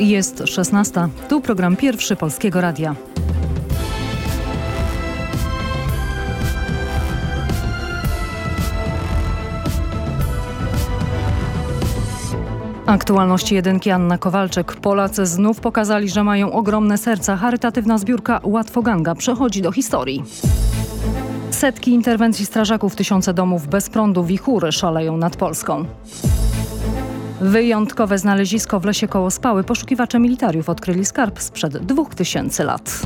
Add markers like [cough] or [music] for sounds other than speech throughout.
Jest 16. Tu program pierwszy Polskiego Radia. Aktualności jedynki Anna Kowalczyk. Polacy znów pokazali, że mają ogromne serca. Charytatywna zbiórka Łatwoganga przechodzi do historii. Setki interwencji strażaków, tysiące domów bez prądu, wichury szaleją nad Polską. Wyjątkowe znalezisko w lesie koło Spały poszukiwacze militariów odkryli skarb sprzed dwóch tysięcy lat.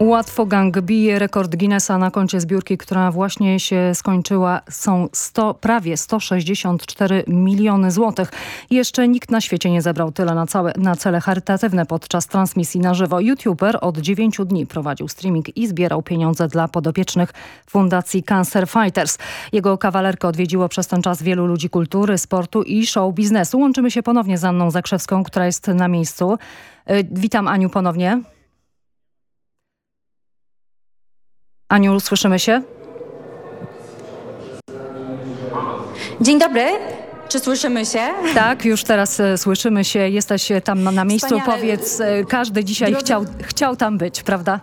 Łatwo gang bije rekord Guinnessa na koncie zbiórki, która właśnie się skończyła. Są 100, prawie 164 miliony złotych. Jeszcze nikt na świecie nie zebrał tyle na, całe, na cele charytatywne podczas transmisji na żywo. YouTuber od 9 dni prowadził streaming i zbierał pieniądze dla podopiecznych Fundacji Cancer Fighters. Jego kawalerkę odwiedziło przez ten czas wielu ludzi kultury, sportu i show biznesu. Łączymy się ponownie z Anną Zakrzewską, która jest na miejscu. Y, witam Aniu ponownie. Aniu, słyszymy się? Dzień dobry. Czy słyszymy się? Tak, już teraz e, słyszymy się. Jesteś e, tam na, na miejscu. Wspaniale. Powiedz, e, każdy dzisiaj Drodzy- chciał, chciał tam być, prawda?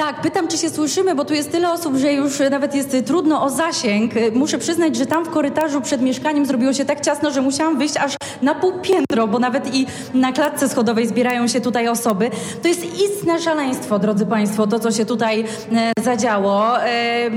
Tak, pytam, czy się słyszymy, bo tu jest tyle osób, że już nawet jest trudno o zasięg. Muszę przyznać, że tam w korytarzu przed mieszkaniem zrobiło się tak ciasno, że musiałam wyjść aż na pół piętro, bo nawet i na klatce schodowej zbierają się tutaj osoby. To jest istne szaleństwo, drodzy Państwo, to co się tutaj e, zadziało. E,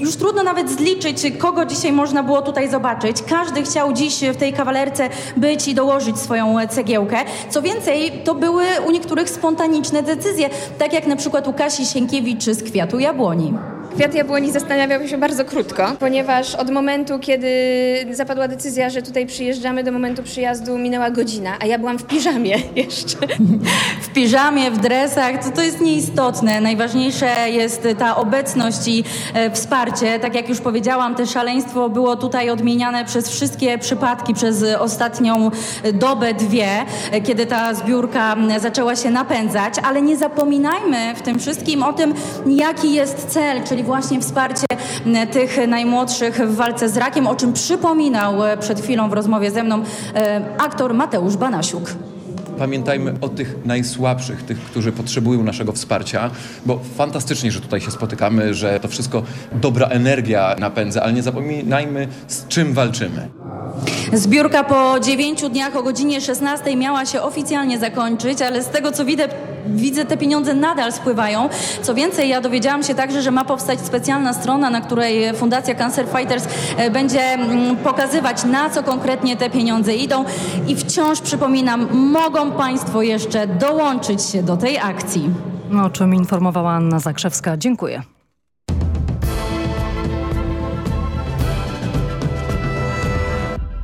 już trudno nawet zliczyć, kogo dzisiaj można było tutaj zobaczyć. Każdy chciał dziś w tej kawalerce być i dołożyć swoją cegiełkę. Co więcej, to były u niektórych spontaniczne decyzje, tak jak na przykład u Kasi Sienkiewicz z Kwiatu Jabłoni. Kwiat Jabłoni zastanawiał się bardzo krótko, ponieważ od momentu, kiedy zapadła decyzja, że tutaj przyjeżdżamy, do momentu przyjazdu minęła godzina, a ja byłam w piżamie [laughs] jeszcze. w piżamie, w dresach, to, to jest nieistotne. Najważniejsze jest ta obecność i e, wsparcie. Tak jak już powiedziałam, te szaleństwo było tutaj odmieniane przez wszystkie przypadki, przez ostatnią e, dobę, dwie, e, kiedy ta zbiórka zaczęła się napędzać, ale nie zapominajmy w tym wszystkim o tym, jaki jest cel, czyli właśnie wsparcie tych najmłodszych w walce z rakiem, o czym przypominał e, przed chwilą w rozmowie ze mną e, aktor Mateusz Banasiuk. Pamiętajmy o tych najsłabszych, tych, którzy potrzebują naszego wsparcia, bo fantastycznie, że tutaj się spotykamy, że to wszystko dobra energia napędza, ale nie zapominajmy, z czym walczymy. Zbiórka po dziewięciu dniach o godzinie 16 miała się oficjalnie zakończyć, ale z tego co widzę, widzę te pieniądze nadal spływają. Co więcej, ja dowiedziałam się także, że ma powstać specjalna strona, na której Fundacja Cancer Fighters e, będzie mm, pokazywać, na co konkretnie te pieniądze idą. I wciąż przypominam, mogą Państwo jeszcze dołączyć się do tej akcji. O czym informowała Anna Zakrzewska. Dziękuję.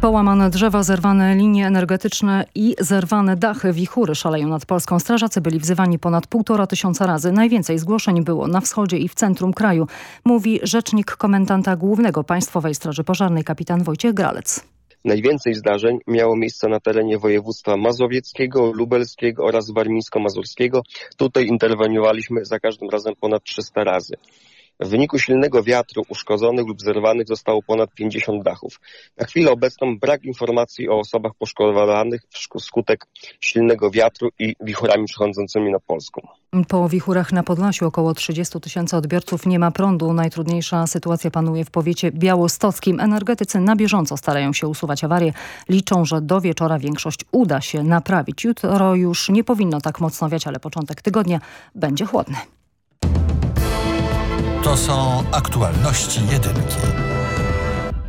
Połamane drzewa, zerwane linie energetyczne i zerwane dachy wichury szaleją nad Polską. Strażacy byli wzywani ponad półtora tysiąca razy. Najwięcej zgłoszeń było na wschodzie i w centrum kraju, mówi rzecznik komendanta głównego Państwowej Straży Pożarnej kapitan Wojciech Gralec. Najwięcej zdarzeń miało miejsce na terenie województwa mazowieckiego, lubelskiego oraz warmińsko-mazurskiego. Tutaj interweniowaliśmy za każdym razem ponad 300 razy. W wyniku silnego wiatru uszkodzonych lub zerwanych zostało ponad 50 dachów. Na chwilę obecną brak informacji o osobach poszkodowanych wskutek silnego wiatru i wichurami przechodzącymi na Polską. Po wichurach na Podlasiu około 30 tysięcy odbiorców nie ma prądu. Najtrudniejsza sytuacja panuje w powiecie białostockim. Energetycy na bieżąco starają się usuwać awarie. Liczą, że do wieczora większość uda się naprawić. Jutro już nie powinno tak mocno wiać, ale początek tygodnia będzie chłodny. To są aktualności jedynki.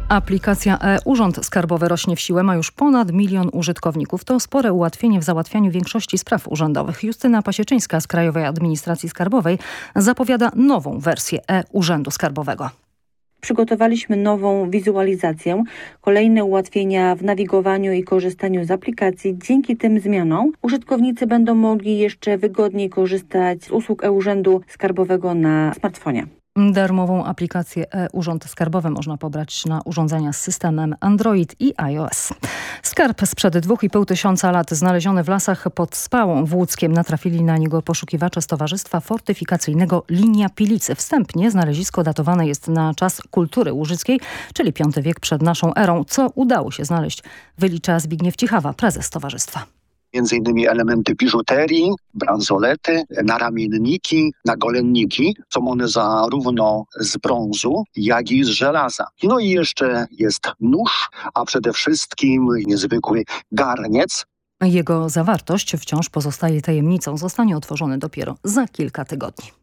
Aplikacja e-Urząd Skarbowy rośnie w siłę, ma już ponad milion użytkowników. To spore ułatwienie w załatwianiu większości spraw urzędowych. Justyna Pasieczyńska z Krajowej Administracji Skarbowej zapowiada nową wersję e-Urzędu Skarbowego. Przygotowaliśmy nową wizualizację, kolejne ułatwienia w nawigowaniu i korzystaniu z aplikacji. Dzięki tym zmianom użytkownicy będą mogli jeszcze wygodniej korzystać z usług e-Urzędu Skarbowego na smartfonie. Darmową aplikację e-Urząd Skarbowy można pobrać na urządzenia z systemem Android i iOS. Skarb sprzed dwóch i pół tysiąca lat znaleziony w lasach pod Spałą w Łódzkiem natrafili na niego poszukiwacze Stowarzystwa Fortyfikacyjnego Linia Pilicy. Wstępnie znalezisko datowane jest na czas kultury łużyckiej, czyli V wiek przed naszą erą, co udało się znaleźć, wylicza Zbigniew Cichawa, prezes Stowarzystwa między innymi elementy biżuterii, bransolety, naramienniki, nagolenniki. Są one zarówno z brązu, jak i z żelaza. No i jeszcze jest nóż, a przede wszystkim niezwykły garniec, jego zawartość wciąż pozostaje tajemnicą. Zostanie otworzony dopiero za kilka tygodni.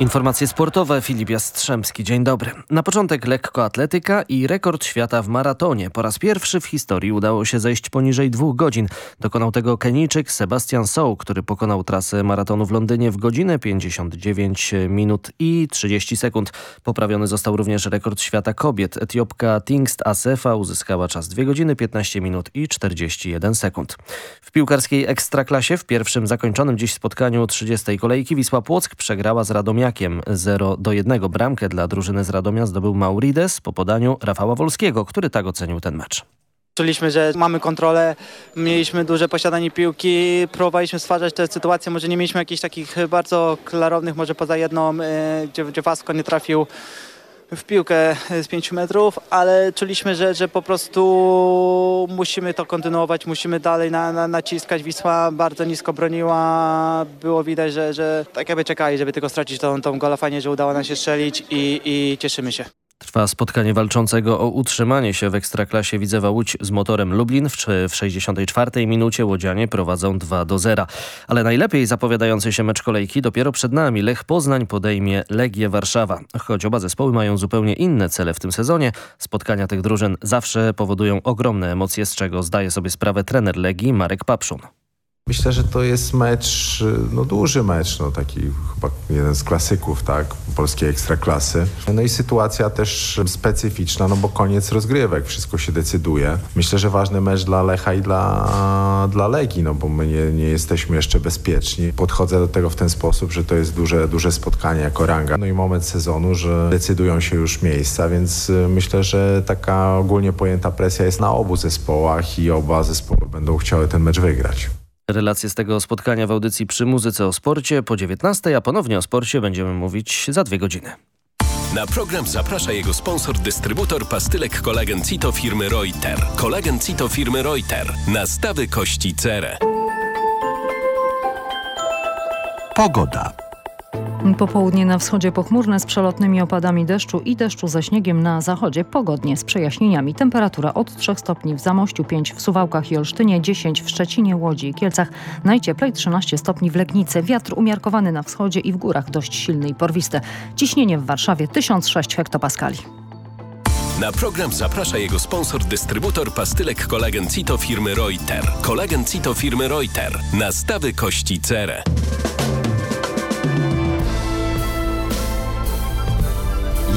Informacje sportowe, Filip Jastrzębski, dzień dobry. Na początek lekkoatletyka i rekord świata w maratonie. Po raz pierwszy w historii udało się zejść poniżej dwóch godzin. Dokonał tego Kenijczyk Sebastian Sow, który pokonał trasę maratonu w Londynie w godzinę 59 minut i 30 sekund. Poprawiony został również rekord świata kobiet. Etiopka Tingst Asefa uzyskała czas 2 godziny 15 minut i 41 sekund. W piłkarskiej ekstraklasie w pierwszym zakończonym dziś spotkaniu 30. kolejki Wisła Płock przegrała z Radomiakiem Radomiakiem 0 do 1. Bramkę dla drużyny z Radomia zdobył Maurides po podaniu Rafała Wolskiego, który tak ocenił ten mecz. Czuliśmy, że mamy kontrolę, mieliśmy duże posiadanie piłki, próbowaliśmy stwarzać te sytuacje, może nie mieliśmy jakichś takich bardzo klarownych, może poza jedną, e, gdzie, gdzie Wasko nie trafił w piłkę z 5 metrów, ale czuliśmy, że, że po prostu musimy to kontynuować, musimy dalej na, na, naciskać. Wisła bardzo nisko broniła, było widać, że, że tak jakby czekali, żeby tylko stracić tą, tą gola. Fajnie, że udało nam się strzelić i, i cieszymy się. Trwa spotkanie walczącego o utrzymanie się w Ekstraklasie Widzewa Łódź z motorem Lublin. W, w 64 minucie Łodzianie prowadzą 2 do 0. Ale najlepiej zapowiadający się mecz kolejki dopiero przed nami. Lech Poznań podejmie Legię Warszawa. Choć oba zespoły mają zupełnie inne cele w tym sezonie, spotkania tych drużyn zawsze powodują ogromne emocje, z czego zdaje sobie sprawę trener Legii Marek Papszun. Myślę, że to jest mecz, no duży mecz, no taki chyba jeden z klasyków, tak, polskiej ekstraklasy. No i sytuacja też specyficzna, no bo koniec rozgrywek, wszystko się decyduje. Myślę, że ważny mecz dla Lecha i dla, dla Legii, no bo my nie, nie jesteśmy jeszcze bezpieczni. Podchodzę do tego w ten sposób, że to jest duże, duże spotkanie jako ranga. No i moment sezonu, że decydują się już miejsca, więc myślę, że taka ogólnie pojęta presja jest na obu zespołach i oba zespoły będą chciały ten mecz wygrać. Relacje z tego spotkania w audycji przy muzyce o sporcie po 19, a ponownie o sporcie będziemy mówić za dwie godziny. Na program zaprasza jego sponsor, dystrybutor pastylek kolagen Cito firmy Reuter. Kolagen Cito firmy Reuter. Nastawy kości cerę. Pogoda. Popołudnie na wschodzie pochmurne z przelotnymi opadami deszczu i deszczu ze śniegiem na zachodzie. Pogodnie z przejaśnieniami. Temperatura od 3 stopni w Zamościu, 5 w Suwałkach i Olsztynie, 10 w Szczecinie, Łodzi i Kielcach. Najcieplej 13 stopni w Legnicy. Wiatr umiarkowany na wschodzie i w górach dość silny i porwisty. Ciśnienie w Warszawie 1006 hektopaskali. Na program zaprasza jego sponsor, dystrybutor pastylek kolagen Cito firmy Reuter. Kolagen Cito firmy Reuter. Nastawy kości cerę.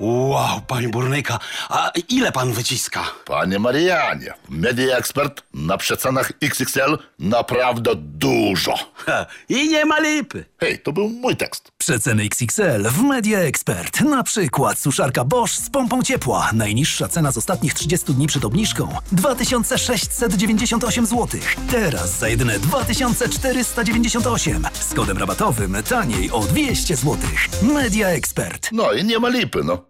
Wow, panie burnyka, a ile pan wyciska? Panie Marianie, Media Expert na przecenach XXL naprawdę dużo. Ha, I nie ma lipy. Hej, to był mój tekst. Przeceny XXL w Media Expert. Na przykład suszarka Bosch z pompą ciepła. Najniższa cena z ostatnich 30 dni przed obniżką 2698 zł. Teraz za jedyne 2498. Z kodem rabatowym taniej o 200 zł. Media Expert. No i nie ma lipy, no.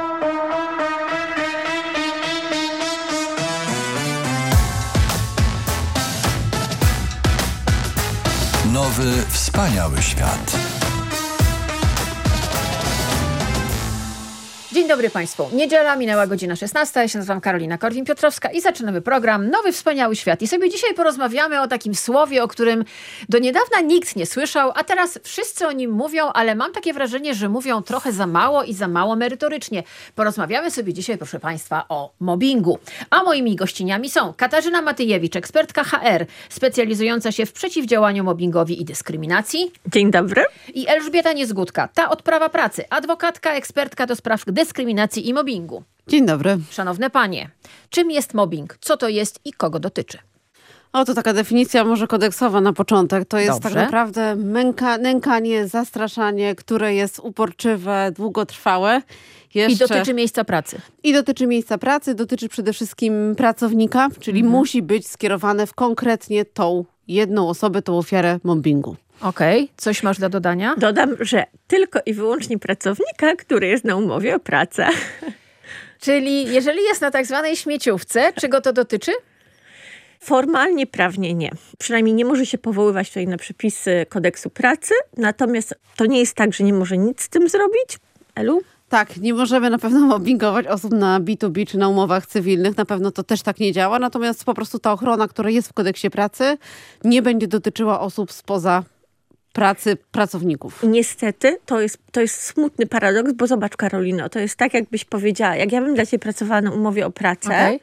Nowy, wspaniały świat. Dzień dobry Państwu. Niedziela, minęła godzina 16. Ja się nazywam Karolina Korwin-Piotrowska i zaczynamy program Nowy Wspaniały Świat. I sobie dzisiaj porozmawiamy o takim słowie, o którym do niedawna nikt nie słyszał, a teraz wszyscy o nim mówią, ale mam takie wrażenie, że mówią trochę za mało i za mało merytorycznie. Porozmawiamy sobie dzisiaj, proszę Państwa, o mobbingu. A moimi gościniami są Katarzyna Matyjewicz, ekspertka HR, specjalizująca się w przeciwdziałaniu mobbingowi i dyskryminacji. Dzień dobry. I Elżbieta Niezgódka, ta od prawa pracy, adwokatka, ekspertka do spraw dyskryminacji i mobbingu. Dzień dobry. Szanowne panie, czym jest mobbing? Co to jest i kogo dotyczy? O, to taka definicja może kodeksowa na początek. To jest Dobrze. tak naprawdę męka, nękanie, zastraszanie, które jest uporczywe, długotrwałe. I dotyczy miejsca pracy. I dotyczy miejsca pracy, dotyczy przede wszystkim pracownika, czyli Mhm. musi być skierowane w konkretnie tą jedną osobę, tą ofiarę mobbingu. Okej, okay. coś masz do dodania? Dodam, że tylko i wyłącznie pracownika, który jest na umowie o pracę. [laughs] Czyli jeżeli jest na tak zwanej śmieciówce, czego to dotyczy? Formalnie, prawnie nie. Przynajmniej nie może się powoływać tutaj na przepisy kodeksu pracy, natomiast to nie jest tak, że nie może nic z tym zrobić. Elu? Tak, nie możemy na pewno mobbingować osób na B2B czy na umowach cywilnych. Na pewno to też tak nie działa. Natomiast po prostu ta ochrona, która jest w kodeksie pracy, nie będzie dotyczyła osób spoza pracy pracowników. Niestety, to jest, to jest smutny paradoks, bo zobacz Karolino, to jest tak jakbyś powiedziała, jak ja bym dla ciebie pracowała na umowie o pracę, okay.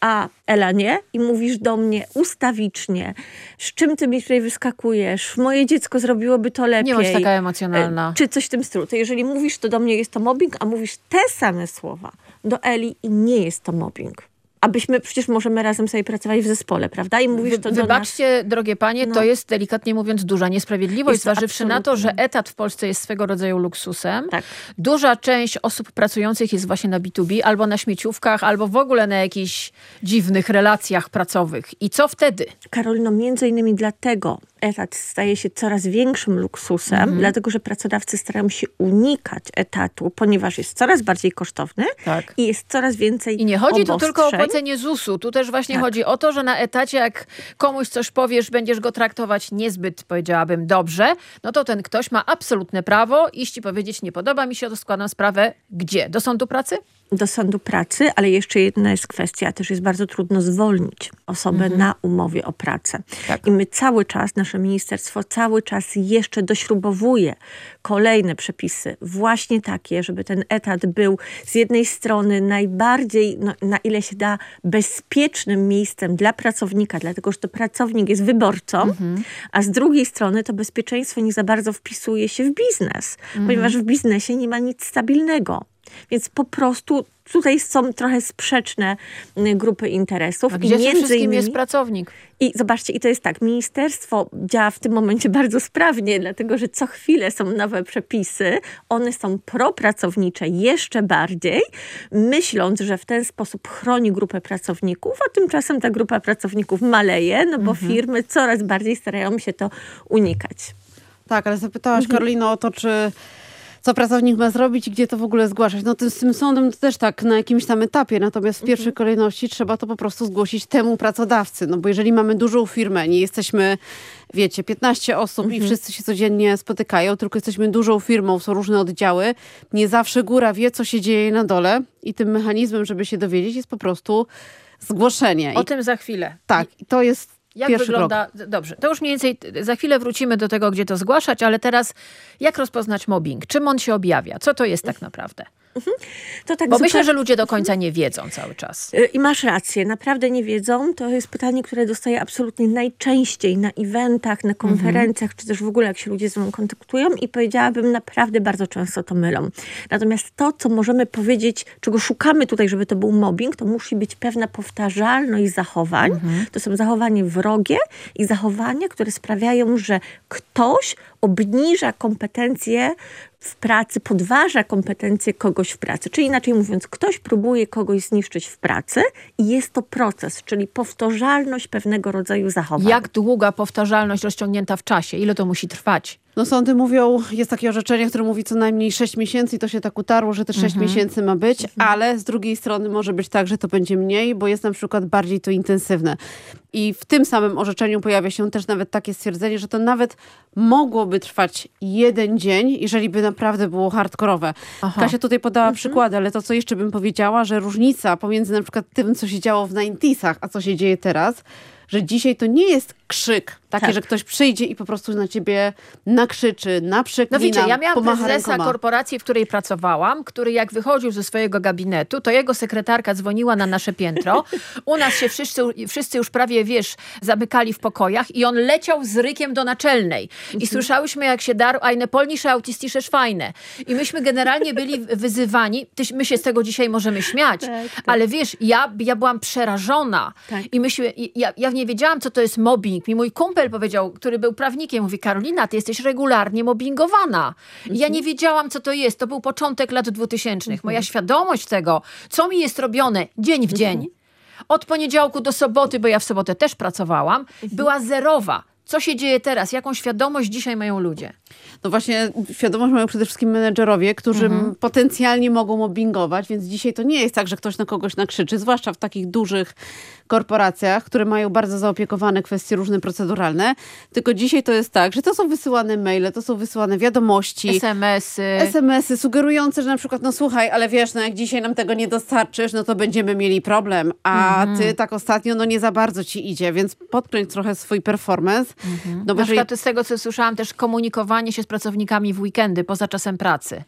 a Ela nie i mówisz do mnie ustawicznie, z czym ty mi tutaj wyskakujesz, moje dziecko zrobiłoby to lepiej. Nie bądź taka emocjonalna. E, czy coś w tym stylu. To jeżeli mówisz to do mnie, jest to mobbing, a mówisz te same słowa do Eli i nie jest to mobbing abyśmy przecież możemy razem sobie pracować w zespole, prawda? I mówisz to Wy, Wybaczcie, nas. drogie panie, no. to jest delikatnie mówiąc duża niesprawiedliwość, zważywszy na to, że etat w Polsce jest swego rodzaju luksusem. Tak. Duża część osób pracujących jest właśnie na B2B, albo na śmieciówkach, albo w ogóle na jakichś dziwnych relacjach pracowych. I co wtedy? Karolino, między innymi dlatego etat staje się coraz większym luksusem, Mhm. dlatego że pracodawcy starają się unikać etatu, ponieważ jest coraz bardziej kosztowny Tak. i jest coraz więcej I nie chodzi tu tylko o obostrzeń. płacenie ZUS-u. Tu też właśnie Tak. chodzi o to, że na etacie jak komuś coś powiesz, będziesz go traktować niezbyt, powiedziałabym, dobrze, no to ten ktoś ma absolutne prawo iść i powiedzieć, nie podoba mi się, to składam sprawę gdzie? Do sądu pracy? Do sądu pracy, ale jeszcze jedna jest kwestia, też jest bardzo trudno zwolnić osobę Mhm. na umowie o pracę. Tak. I my cały czas, nasze ministerstwo cały czas jeszcze dośrubowuje kolejne przepisy, właśnie takie, żeby ten etat był z jednej strony najbardziej, no, na ile się da, bezpiecznym miejscem dla pracownika, dlatego że to pracownik jest wyborcą, Mhm. a z drugiej strony to bezpieczeństwo nie za bardzo wpisuje się w biznes, Mhm. ponieważ w biznesie nie ma nic stabilnego. Więc po prostu tutaj są trochę sprzeczne y, grupy interesów. A gdzie Między wszystkim innymi- jest pracownik? I zobaczcie, i to jest tak, ministerstwo działa w tym momencie [laughs] bardzo sprawnie, dlatego że co chwilę są nowe przepisy, one są propracownicze jeszcze bardziej, myśląc, że w ten sposób chroni grupę pracowników, a tymczasem ta grupa pracowników maleje, no bo Mhm. firmy coraz bardziej starają się to unikać. Tak, ale zapytałaś Karolino o to, czy co pracownik ma zrobić i gdzie to w ogóle zgłaszać. No tym, z tym sądem to też tak na jakimś tam etapie, natomiast w pierwszej kolejności trzeba to po prostu zgłosić temu pracodawcy, no bo jeżeli mamy dużą firmę, nie jesteśmy, wiecie, 15 osób i wszyscy się codziennie spotykają, tylko jesteśmy dużą firmą, są różne oddziały, nie zawsze góra wie, co się dzieje na dole i tym mechanizmem, żeby się dowiedzieć jest po prostu zgłoszenie. O I, tym za chwilę. tak, i to jest Jak pierwszy wygląda, krok. dobrze, to już mniej więcej za chwilę wrócimy do tego, gdzie to zgłaszać, ale teraz jak rozpoznać mobbing? Czym on się objawia? Co to jest tak naprawdę? To tak Bo myślę, zupełnie- że ludzie do końca nie wiedzą cały czas. Y, I masz rację, naprawdę nie wiedzą. To jest pytanie, które dostaję absolutnie najczęściej na eventach, na konferencjach, czy też w ogóle jak się ludzie ze mną kontaktują i powiedziałabym, naprawdę bardzo często to mylą. Natomiast to, co możemy powiedzieć, czego szukamy tutaj, żeby to był mobbing, to musi być pewna powtarzalność zachowań. To są zachowania wrogie i zachowania, które sprawiają, że ktoś obniża kompetencje w pracy, podważa kompetencje kogoś w pracy. Czyli inaczej mówiąc, ktoś próbuje kogoś zniszczyć w pracy i jest to proces, czyli powtarzalność pewnego rodzaju zachowań. Jak długa powtarzalność rozciągnięta w czasie? Ile to musi trwać? No sądy mówią, jest takie orzeczenie, które mówi co najmniej 6 miesięcy i to się tak utarło, że te 6 Mhm. miesięcy ma być, ale z drugiej strony może być tak, że to będzie mniej, bo jest na przykład bardziej to intensywne. I w tym samym orzeczeniu pojawia się też nawet takie stwierdzenie, że to nawet mogłoby trwać jeden dzień, jeżeli by naprawdę było hardkorowe. Aha. Kasia tutaj podała Mhm. przykłady, ale to co jeszcze bym powiedziała, że różnica pomiędzy na przykład tym, co się działo w 90sach, a co się dzieje teraz, że dzisiaj to nie jest krzyk, takie, Tak. że ktoś przyjdzie i po prostu na ciebie nakrzyczy, No naprzeklina, wiecie, ja miałam prezesa rękoma. korporacji, w której pracowałam, który jak wychodził ze swojego gabinetu, to jego sekretarka dzwoniła na nasze piętro. U nas się wszyscy, wszyscy już prawie, wiesz, zamykali w pokojach i on leciał z rykiem do naczelnej. I słyszałyśmy, jak się darł eine polnische autistische Schweine. I myśmy generalnie byli wyzywani, my się z tego dzisiaj możemy śmiać, ale wiesz, ja, ja byłam przerażona. I myśmy, i ja, ja nie wiedziałam, co to jest mobbing. Mi mój kumpel powiedział, który był prawnikiem, mówi, Karolina, ty jesteś regularnie mobbingowana. I ja nie wiedziałam, co to jest. To był początek lat 2000. Moja świadomość tego, co mi jest robione dzień w dzień, od poniedziałku do soboty, bo ja w sobotę też pracowałam, była zerowa. Co się dzieje teraz? Jaką świadomość dzisiaj mają ludzie? No właśnie świadomość mają przede wszystkim menedżerowie, którzy Mhm. potencjalnie mogą mobbingować, więc dzisiaj to nie jest tak, że ktoś na kogoś nakrzyczy, zwłaszcza w takich dużych korporacjach, które mają bardzo zaopiekowane kwestie różne proceduralne, tylko dzisiaj to jest tak, że to są wysyłane maile, to są wysyłane wiadomości, SMS-y. SMS-y sugerujące, że na przykład, no słuchaj, ale wiesz, no jak dzisiaj nam tego nie dostarczysz, no to będziemy mieli problem, a Mhm. ty tak ostatnio, no nie za bardzo ci idzie, więc podkręć trochę swój performance. No bo Na jeżeli- przykład z tego, co słyszałam, też komunikowanie się z pracownikami w weekendy, poza czasem pracy.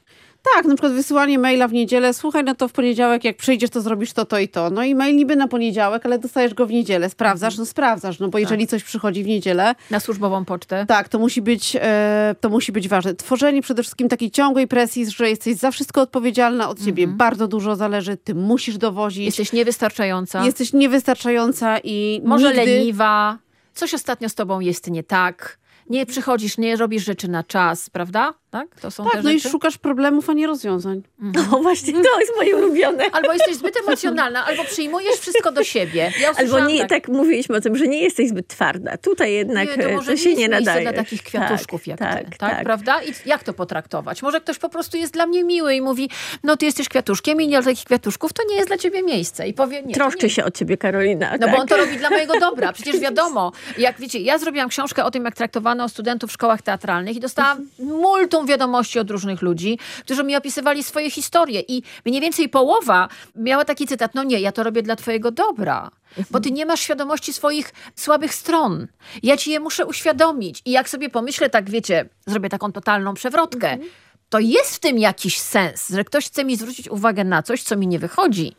Tak, na przykład wysyłanie maila w niedzielę, słuchaj, no to w poniedziałek jak przyjdziesz, to zrobisz to, to i to. No i mail niby na poniedziałek, ale dostajesz go w niedzielę. Sprawdzasz? No sprawdzasz, no bo jeżeli coś przychodzi w niedzielę... Na służbową pocztę. Tak, to musi być, e, to musi być ważne. Tworzenie przede wszystkim takiej ciągłej presji, że jesteś za wszystko odpowiedzialna, od ciebie bardzo dużo zależy, ty musisz dowozić. Jesteś niewystarczająca. Jesteś niewystarczająca i Może nigdy... leniwa. Coś ostatnio z tobą jest nie tak. Nie przychodzisz, nie robisz rzeczy na czas, prawda? Tak? To są Tak, te no i rzeczy? szukasz problemów, a nie rozwiązań. No właśnie, to jest moje ulubione. Albo jesteś zbyt emocjonalna, albo przyjmujesz wszystko do siebie. Ja Albo nie, tak. mówiliśmy o tym, że nie jesteś zbyt twarda. Tutaj jednak Nie, to e, może to się nie nadaje. dla takich kwiatuszków tak, jak tak, ty, tak, prawda? I jak to potraktować? Może ktoś po prostu jest dla mnie miły i mówi, no ty jesteś kwiatuszkiem i nie dla takich kwiatuszków, to nie jest dla ciebie miejsce. I powie, nie, Troszczy nie. się o ciebie, Karolina. No tak? bo on to robi dla mojego dobra. Przecież wiadomo, jak wiecie, ja zrobiłam książkę o tym, jak traktowano studentów w szkołach teatralnych i dostałam multum wiadomości od różnych ludzi, którzy mi opisywali swoje historie i mniej więcej połowa miała taki cytat, no nie, ja to robię dla twojego dobra. Bo ty nie masz świadomości swoich słabych stron. Ja ci je muszę uświadomić. I jak sobie pomyślę, tak wiecie, zrobię taką totalną przewrotkę, to jest w tym jakiś sens, że ktoś chce mi zwrócić uwagę na coś, co mi nie wychodzi.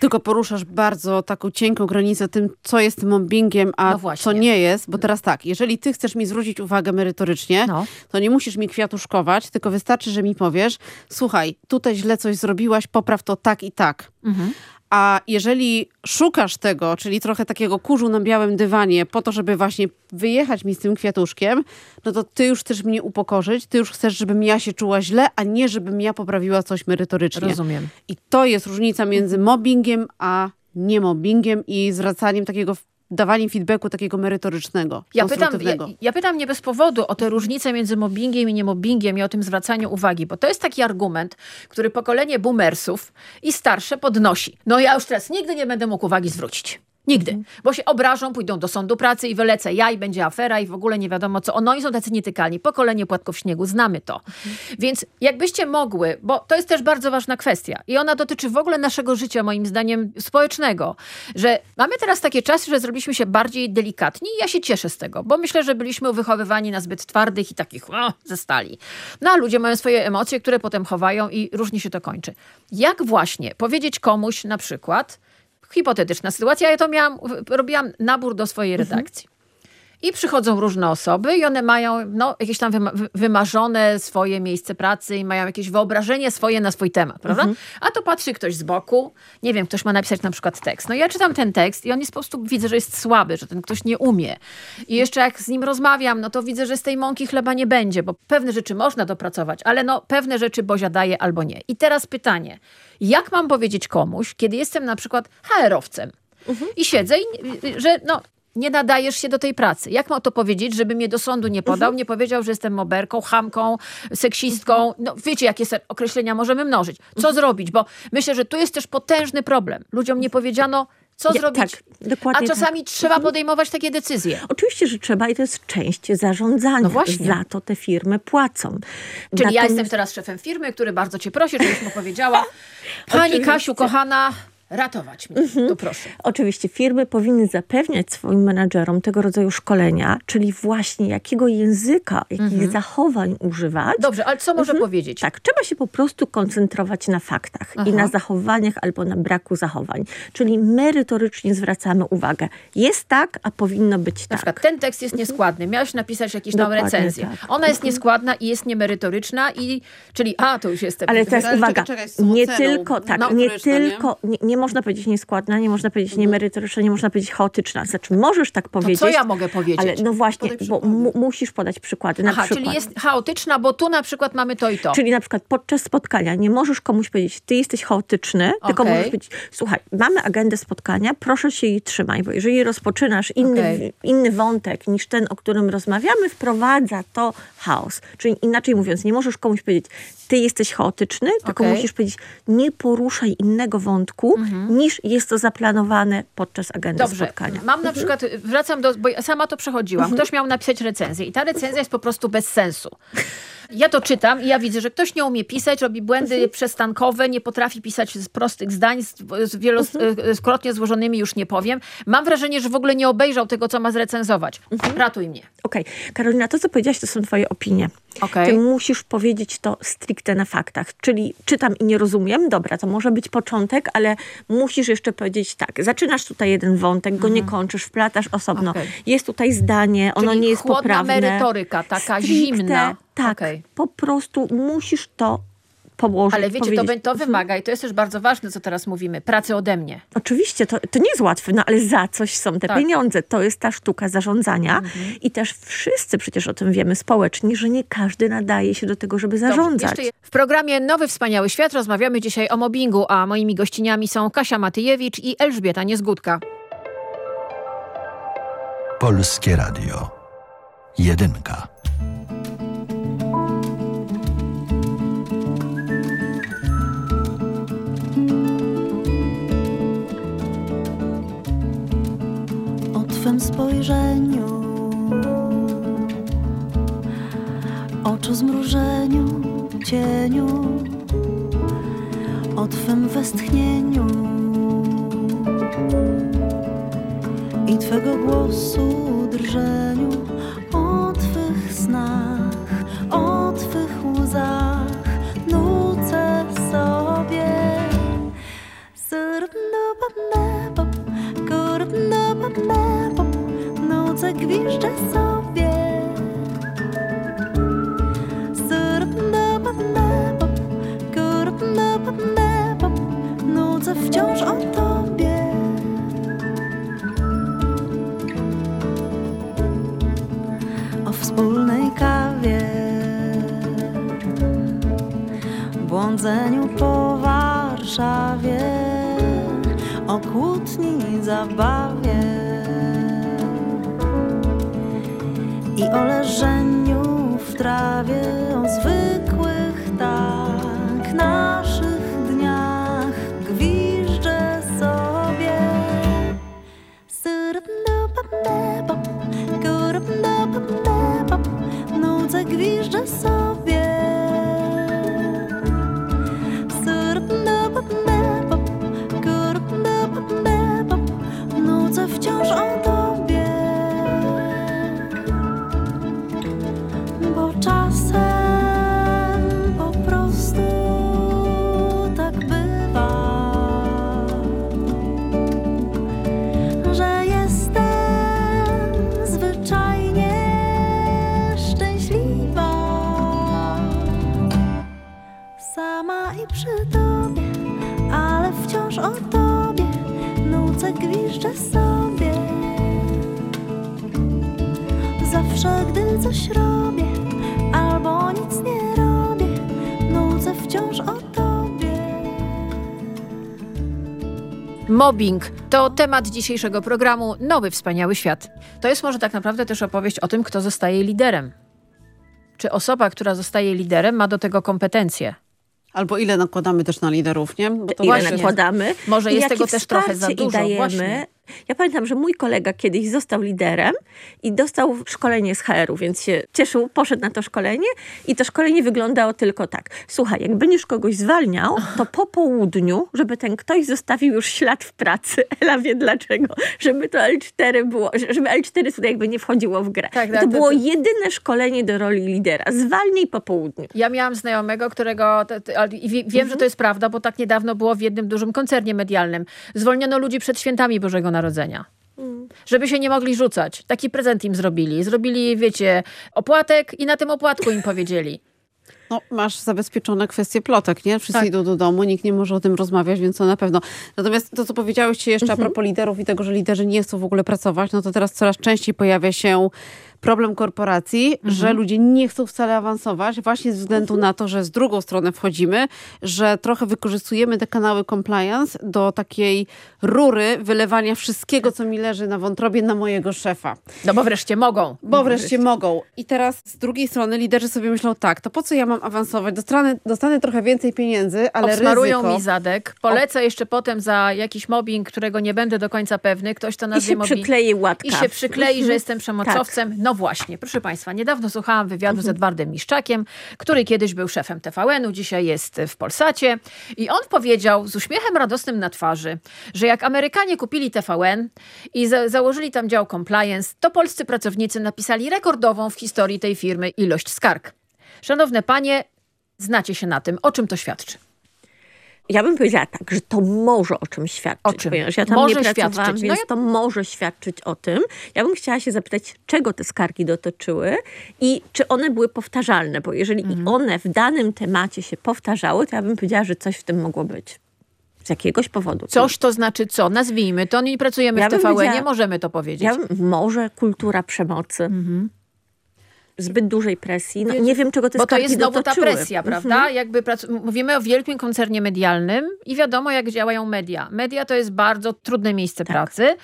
Tylko poruszasz bardzo taką cienką granicę tym, co jest mobbingiem, a No co nie jest. Bo teraz tak, jeżeli ty chcesz mi zwrócić uwagę merytorycznie, No. to nie musisz mi kwiatuszkować, tylko wystarczy, że mi powiesz, słuchaj, tutaj źle coś zrobiłaś, popraw to tak i tak. A jeżeli szukasz tego, czyli trochę takiego kurzu na białym dywanie, po to, żeby właśnie wyjechać mi z tym kwiatuszkiem, no to ty już chcesz mnie upokorzyć, ty już chcesz, żebym ja się czuła źle, a nie żebym ja poprawiła coś merytorycznie. Rozumiem. I to jest różnica między mobbingiem a nie mobbingiem i zwracaniem takiego, dawaniem feedbacku takiego merytorycznego, Ja pytam, ja, ja pytam nie bez powodu o tę różnicę między mobbingiem i niemobbingiem i o tym zwracaniu uwagi, bo to jest taki argument, który pokolenie boomersów i starsze podnosi. No ja już teraz nigdy nie będę mógł uwagi zwrócić. Nigdy. Bo się obrażą, pójdą do sądu pracy i wylecę ja i będzie afera i w ogóle nie wiadomo co. Oni są tacy nietykalni. Pokolenie płatków śniegu, znamy to. Więc jakbyście mogły, bo to jest też bardzo ważna kwestia i ona dotyczy w ogóle naszego życia, moim zdaniem, społecznego, że mamy teraz takie czasy, że zrobiliśmy się bardziej delikatni i ja się cieszę z tego, bo myślę, że byliśmy wychowywani na zbyt twardych i takich o, ze stali. No a ludzie mają swoje emocje, które potem chowają i różnie się to kończy. Jak właśnie powiedzieć komuś na przykład, hipotetyczna sytuacja, ja to miałam, robiłam nabór do swojej redakcji. I przychodzą różne osoby i one mają no, jakieś tam wyma- wy- wymarzone swoje miejsce pracy i mają jakieś wyobrażenie swoje na swój temat, prawda? A to patrzy ktoś z boku, nie wiem, ktoś ma napisać na przykład tekst. No ja czytam ten tekst i on jest po prostu, widzę, że jest słaby, że ten ktoś nie umie. I jeszcze jak z nim rozmawiam, no to widzę, że z tej mąki chleba nie będzie, bo pewne rzeczy można dopracować, ale no pewne rzeczy Bozia daje albo nie. I teraz pytanie, jak mam powiedzieć komuś, kiedy jestem na przykład HR-owcem i siedzę, i, że no nie nadajesz się do tej pracy. Jak mam to powiedzieć, żeby mnie do sądu nie podał, nie powiedział, że jestem moberką, chamką, seksistką. No wiecie, jakie określenia możemy mnożyć. Co zrobić? Bo myślę, że tu jest też potężny problem. Ludziom nie powiedziano, co Nie, zrobić. tak, dokładnie a czasami tak. trzeba podejmować takie decyzje. Oczywiście, że trzeba i to jest część zarządzania. No właśnie. Za to te firmy płacą. Czyli ja Natomiast- jestem teraz szefem firmy, który bardzo cię prosi, żebyś mu powiedziała, [laughs] pani Oczywiście. Kasiu, kochana, ratować mnie. To proszę. Oczywiście firmy powinny zapewniać swoim menadżerom tego rodzaju szkolenia, czyli właśnie jakiego języka, jakich Mhm. zachowań używać. Dobrze, ale co może powiedzieć? Tak, trzeba się po prostu koncentrować na faktach Aha. i na zachowaniach albo na braku zachowań. Czyli merytorycznie zwracamy uwagę. Jest tak, a powinno być Na tak. przykład ten tekst jest nieskładny, miałeś napisać jakąś tam recenzję. tak. Ona jest nieskładna i jest niemerytoryczna i czyli a, to już jest Ale teraz uwaga, czekaj, nie tylko, tak, no, nie? tylko, nie, nie nie można powiedzieć nieskładna, nie można powiedzieć niemerytoryczna, nie można powiedzieć chaotyczna. Znaczy, możesz tak powiedzieć. co ja mogę powiedzieć? Ale no właśnie, bo mu, musisz podać przykłady. Na Aha, przykład. czyli jest chaotyczna, bo tu na przykład mamy to i to. Czyli na przykład podczas spotkania nie możesz komuś powiedzieć, ty jesteś chaotyczny, tylko Okej. możesz powiedzieć, słuchaj, mamy agendę spotkania, proszę się jej trzymaj, bo jeżeli rozpoczynasz inny, Okej. inny wątek niż ten, o którym rozmawiamy, wprowadza to chaos. Czyli inaczej mówiąc, nie możesz komuś powiedzieć, ty jesteś chaotyczny, tylko Okej. musisz powiedzieć, nie poruszaj innego wątku, niż jest to zaplanowane podczas agendy Dobrze, spotkania. mam na przykład, wracam do, bo ja sama to przechodziłam. Mhm. Ktoś miał napisać recenzję i ta recenzja jest po prostu bez sensu. Ja to czytam i ja widzę, że ktoś nie umie pisać, robi błędy Mhm. przestankowe, nie potrafi pisać z prostych zdań, z, z wielokrotnie złożonymi już nie powiem. Mam wrażenie, że w ogóle nie obejrzał tego, co ma zrecenzować. Mhm. Ratuj mnie. Okej, Karolina, to co powiedziałaś, to są twoje opinie. Okej. Ty musisz powiedzieć to stricte na faktach. Czyli czytam i nie rozumiem, dobra, to może być początek, ale musisz jeszcze powiedzieć tak. Zaczynasz tutaj jeden wątek, go nie kończysz, wplatasz osobno. Okej. Jest tutaj zdanie, ono Czyli nie jest poprawne. merytoryka, taka Stricte, zimna. Tak, Okej. po prostu musisz to położyć. Ale wiecie, to, to wymaga, i to jest też bardzo ważne, co teraz mówimy, pracy ode mnie. Oczywiście, to, to nie jest łatwe, no ale za coś są te Tak. pieniądze. To jest ta sztuka zarządzania i też wszyscy przecież o tym wiemy społecznie, że nie każdy nadaje się do tego, żeby zarządzać. Dobrze, w programie Nowy Wspaniały Świat rozmawiamy dzisiaj o mobbingu, a moimi gościniami są Kasia Matyjewicz i Elżbieta Niezgódka. Polskie Radio. Jedynka. O Twym spojrzeniu, oczu zmrużeniu, cieniu, o Twym westchnieniu. I Twego głosu drżeniu, o Twych snach, o Twych łzach, Gwiżdżę sobie. Nucę wciąż o Tobie. O wspólnej kawie, błądzeniu po Warszawie, o kłótni zabawie i o leżeniu w trawie, o zwykłych coś robię, albo nic nie robię, nucę wciąż o Tobie. Mobbing to temat dzisiejszego programu Nowy Wspaniały Świat. To jest może tak naprawdę też opowieść o tym, kto zostaje liderem. Czy osoba, która zostaje liderem, ma do tego kompetencje? Albo ile nakładamy też na liderów, nie? Bo to ile właśnie- nakładamy. Może jest tego też trochę za wsparcie i dużo, dajemy. właśnie. Ja pamiętam, że mój kolega kiedyś został liderem i dostał szkolenie z HR-u, więc się cieszył, poszedł na to szkolenie i to szkolenie wyglądało tylko tak. Słuchaj, jak będziesz kogoś zwalniał, to po południu, żeby ten ktoś zostawił już ślad w pracy. [laughs] Ela wie dlaczego. Żeby to L4 było, żeby L4 tutaj jakby nie wchodziło w grę. Tak, tak, to to- było to- jedyne szkolenie do roli lidera. Zwalnij po południu. Ja miałam znajomego, którego. I wie- wiem, że to jest prawda, bo tak niedawno było w jednym dużym koncernie medialnym. Zwolniono ludzi przed świętami Bożego Narodzenia. Żeby się nie mogli rzucać. Taki prezent im zrobili. Zrobili, wiecie, opłatek i na tym opłatku im powiedzieli. [laughs] No, masz zabezpieczone kwestie plotek, nie? Wszyscy Tak. idą do domu, nikt nie może o tym rozmawiać, więc to na pewno. Natomiast to, co powiedziałeś jeszcze Mhm. a propos liderów i tego, że liderzy nie chcą w ogóle pracować, no to teraz coraz częściej pojawia się problem korporacji, Mhm. że ludzie nie chcą wcale awansować, właśnie ze względu na to, że z drugą stronę wchodzimy, że trochę wykorzystujemy te kanały compliance do takiej rury wylewania wszystkiego, co mi leży na wątrobie, na mojego szefa. No bo wreszcie mogą. Bo wreszcie mogą. I teraz z drugiej strony liderzy sobie myślą tak, to po co ja mam awansować? Dostanę, dostanę trochę więcej pieniędzy, ale Obsmarują ryzyko... mi zadek, polecę jeszcze potem za jakiś mobbing, którego nie będę do końca pewny, ktoś to nazwie się mobbing. przyklei łatka. I się przyklei, że jestem [laughs] przemocowcem. No właśnie, proszę Państwa, niedawno słuchałam wywiadu z Edwardem Miszczakiem, który kiedyś był szefem TVN-u, dzisiaj jest w Polsacie i on powiedział z uśmiechem radosnym na twarzy, że jak Amerykanie kupili TVN i za założyli tam dział compliance, to polscy pracownicy napisali rekordową w historii tej firmy ilość skarg. Szanowne panie, znacie się na tym. O czym to świadczy? Ja bym powiedziała tak, że to może o czymś świadczyć, O czym? ponieważ ja tam Może nie pracowałam, świadczyć. No więc ja- to może świadczyć o tym. Ja bym chciała się zapytać, czego te skargi dotyczyły i czy one były powtarzalne, bo jeżeli Mhm. i one w danym temacie się powtarzały, to ja bym powiedziała, że coś w tym mogło być. Z jakiegoś powodu. Coś to znaczy co? Nazwijmy to. Nie pracujemy Ja w TVN, nie możemy to powiedzieć. Ja bym, może kultura przemocy. Mhm. Zbyt dużej presji. No, nie wiem, czego te Bo to jest znowu ta dotyczyły. presja, prawda? Mhm. Jakby prac- mówimy o wielkim koncernie medialnym i wiadomo, jak działają media. Media to jest bardzo trudne miejsce Tak. pracy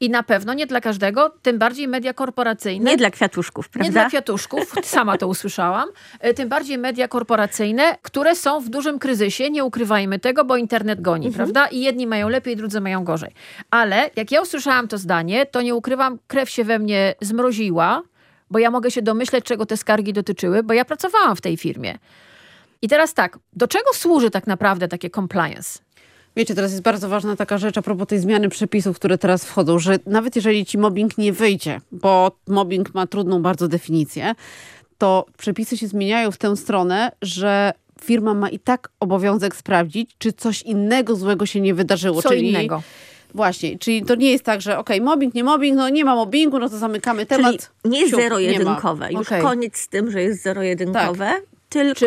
i na pewno nie dla każdego, tym bardziej media korporacyjne. Nie dla kwiatuszków, prawda? Nie dla kwiatuszków, sama to usłyszałam. E, Tym bardziej media korporacyjne, które są w dużym kryzysie, nie ukrywajmy tego, bo internet goni, Mhm. prawda? I jedni mają lepiej, drudzy mają gorzej. Ale jak ja usłyszałam to zdanie, to nie ukrywam, krew się we mnie zmroziła, bo ja mogę się domyśleć, czego te skargi dotyczyły, bo ja pracowałam w tej firmie. I teraz tak, do czego służy tak naprawdę takie compliance? Wiecie, teraz jest bardzo ważna taka rzecz a propos tej zmiany przepisów, które teraz wchodzą, że nawet jeżeli ci mobbing nie wyjdzie, bo mobbing ma trudną bardzo definicję, to przepisy się zmieniają w tę stronę, że firma ma i tak obowiązek sprawdzić, czy coś innego złego się nie wydarzyło. Co czyli, innego? Właśnie, czyli to nie jest tak, że okej, mobbing, nie mobbing, no nie ma mobbingu, no to zamykamy temat. Czyli nie zero-jedynkowe. Już Okej. koniec z tym, że jest zero-jedynkowe. Tylko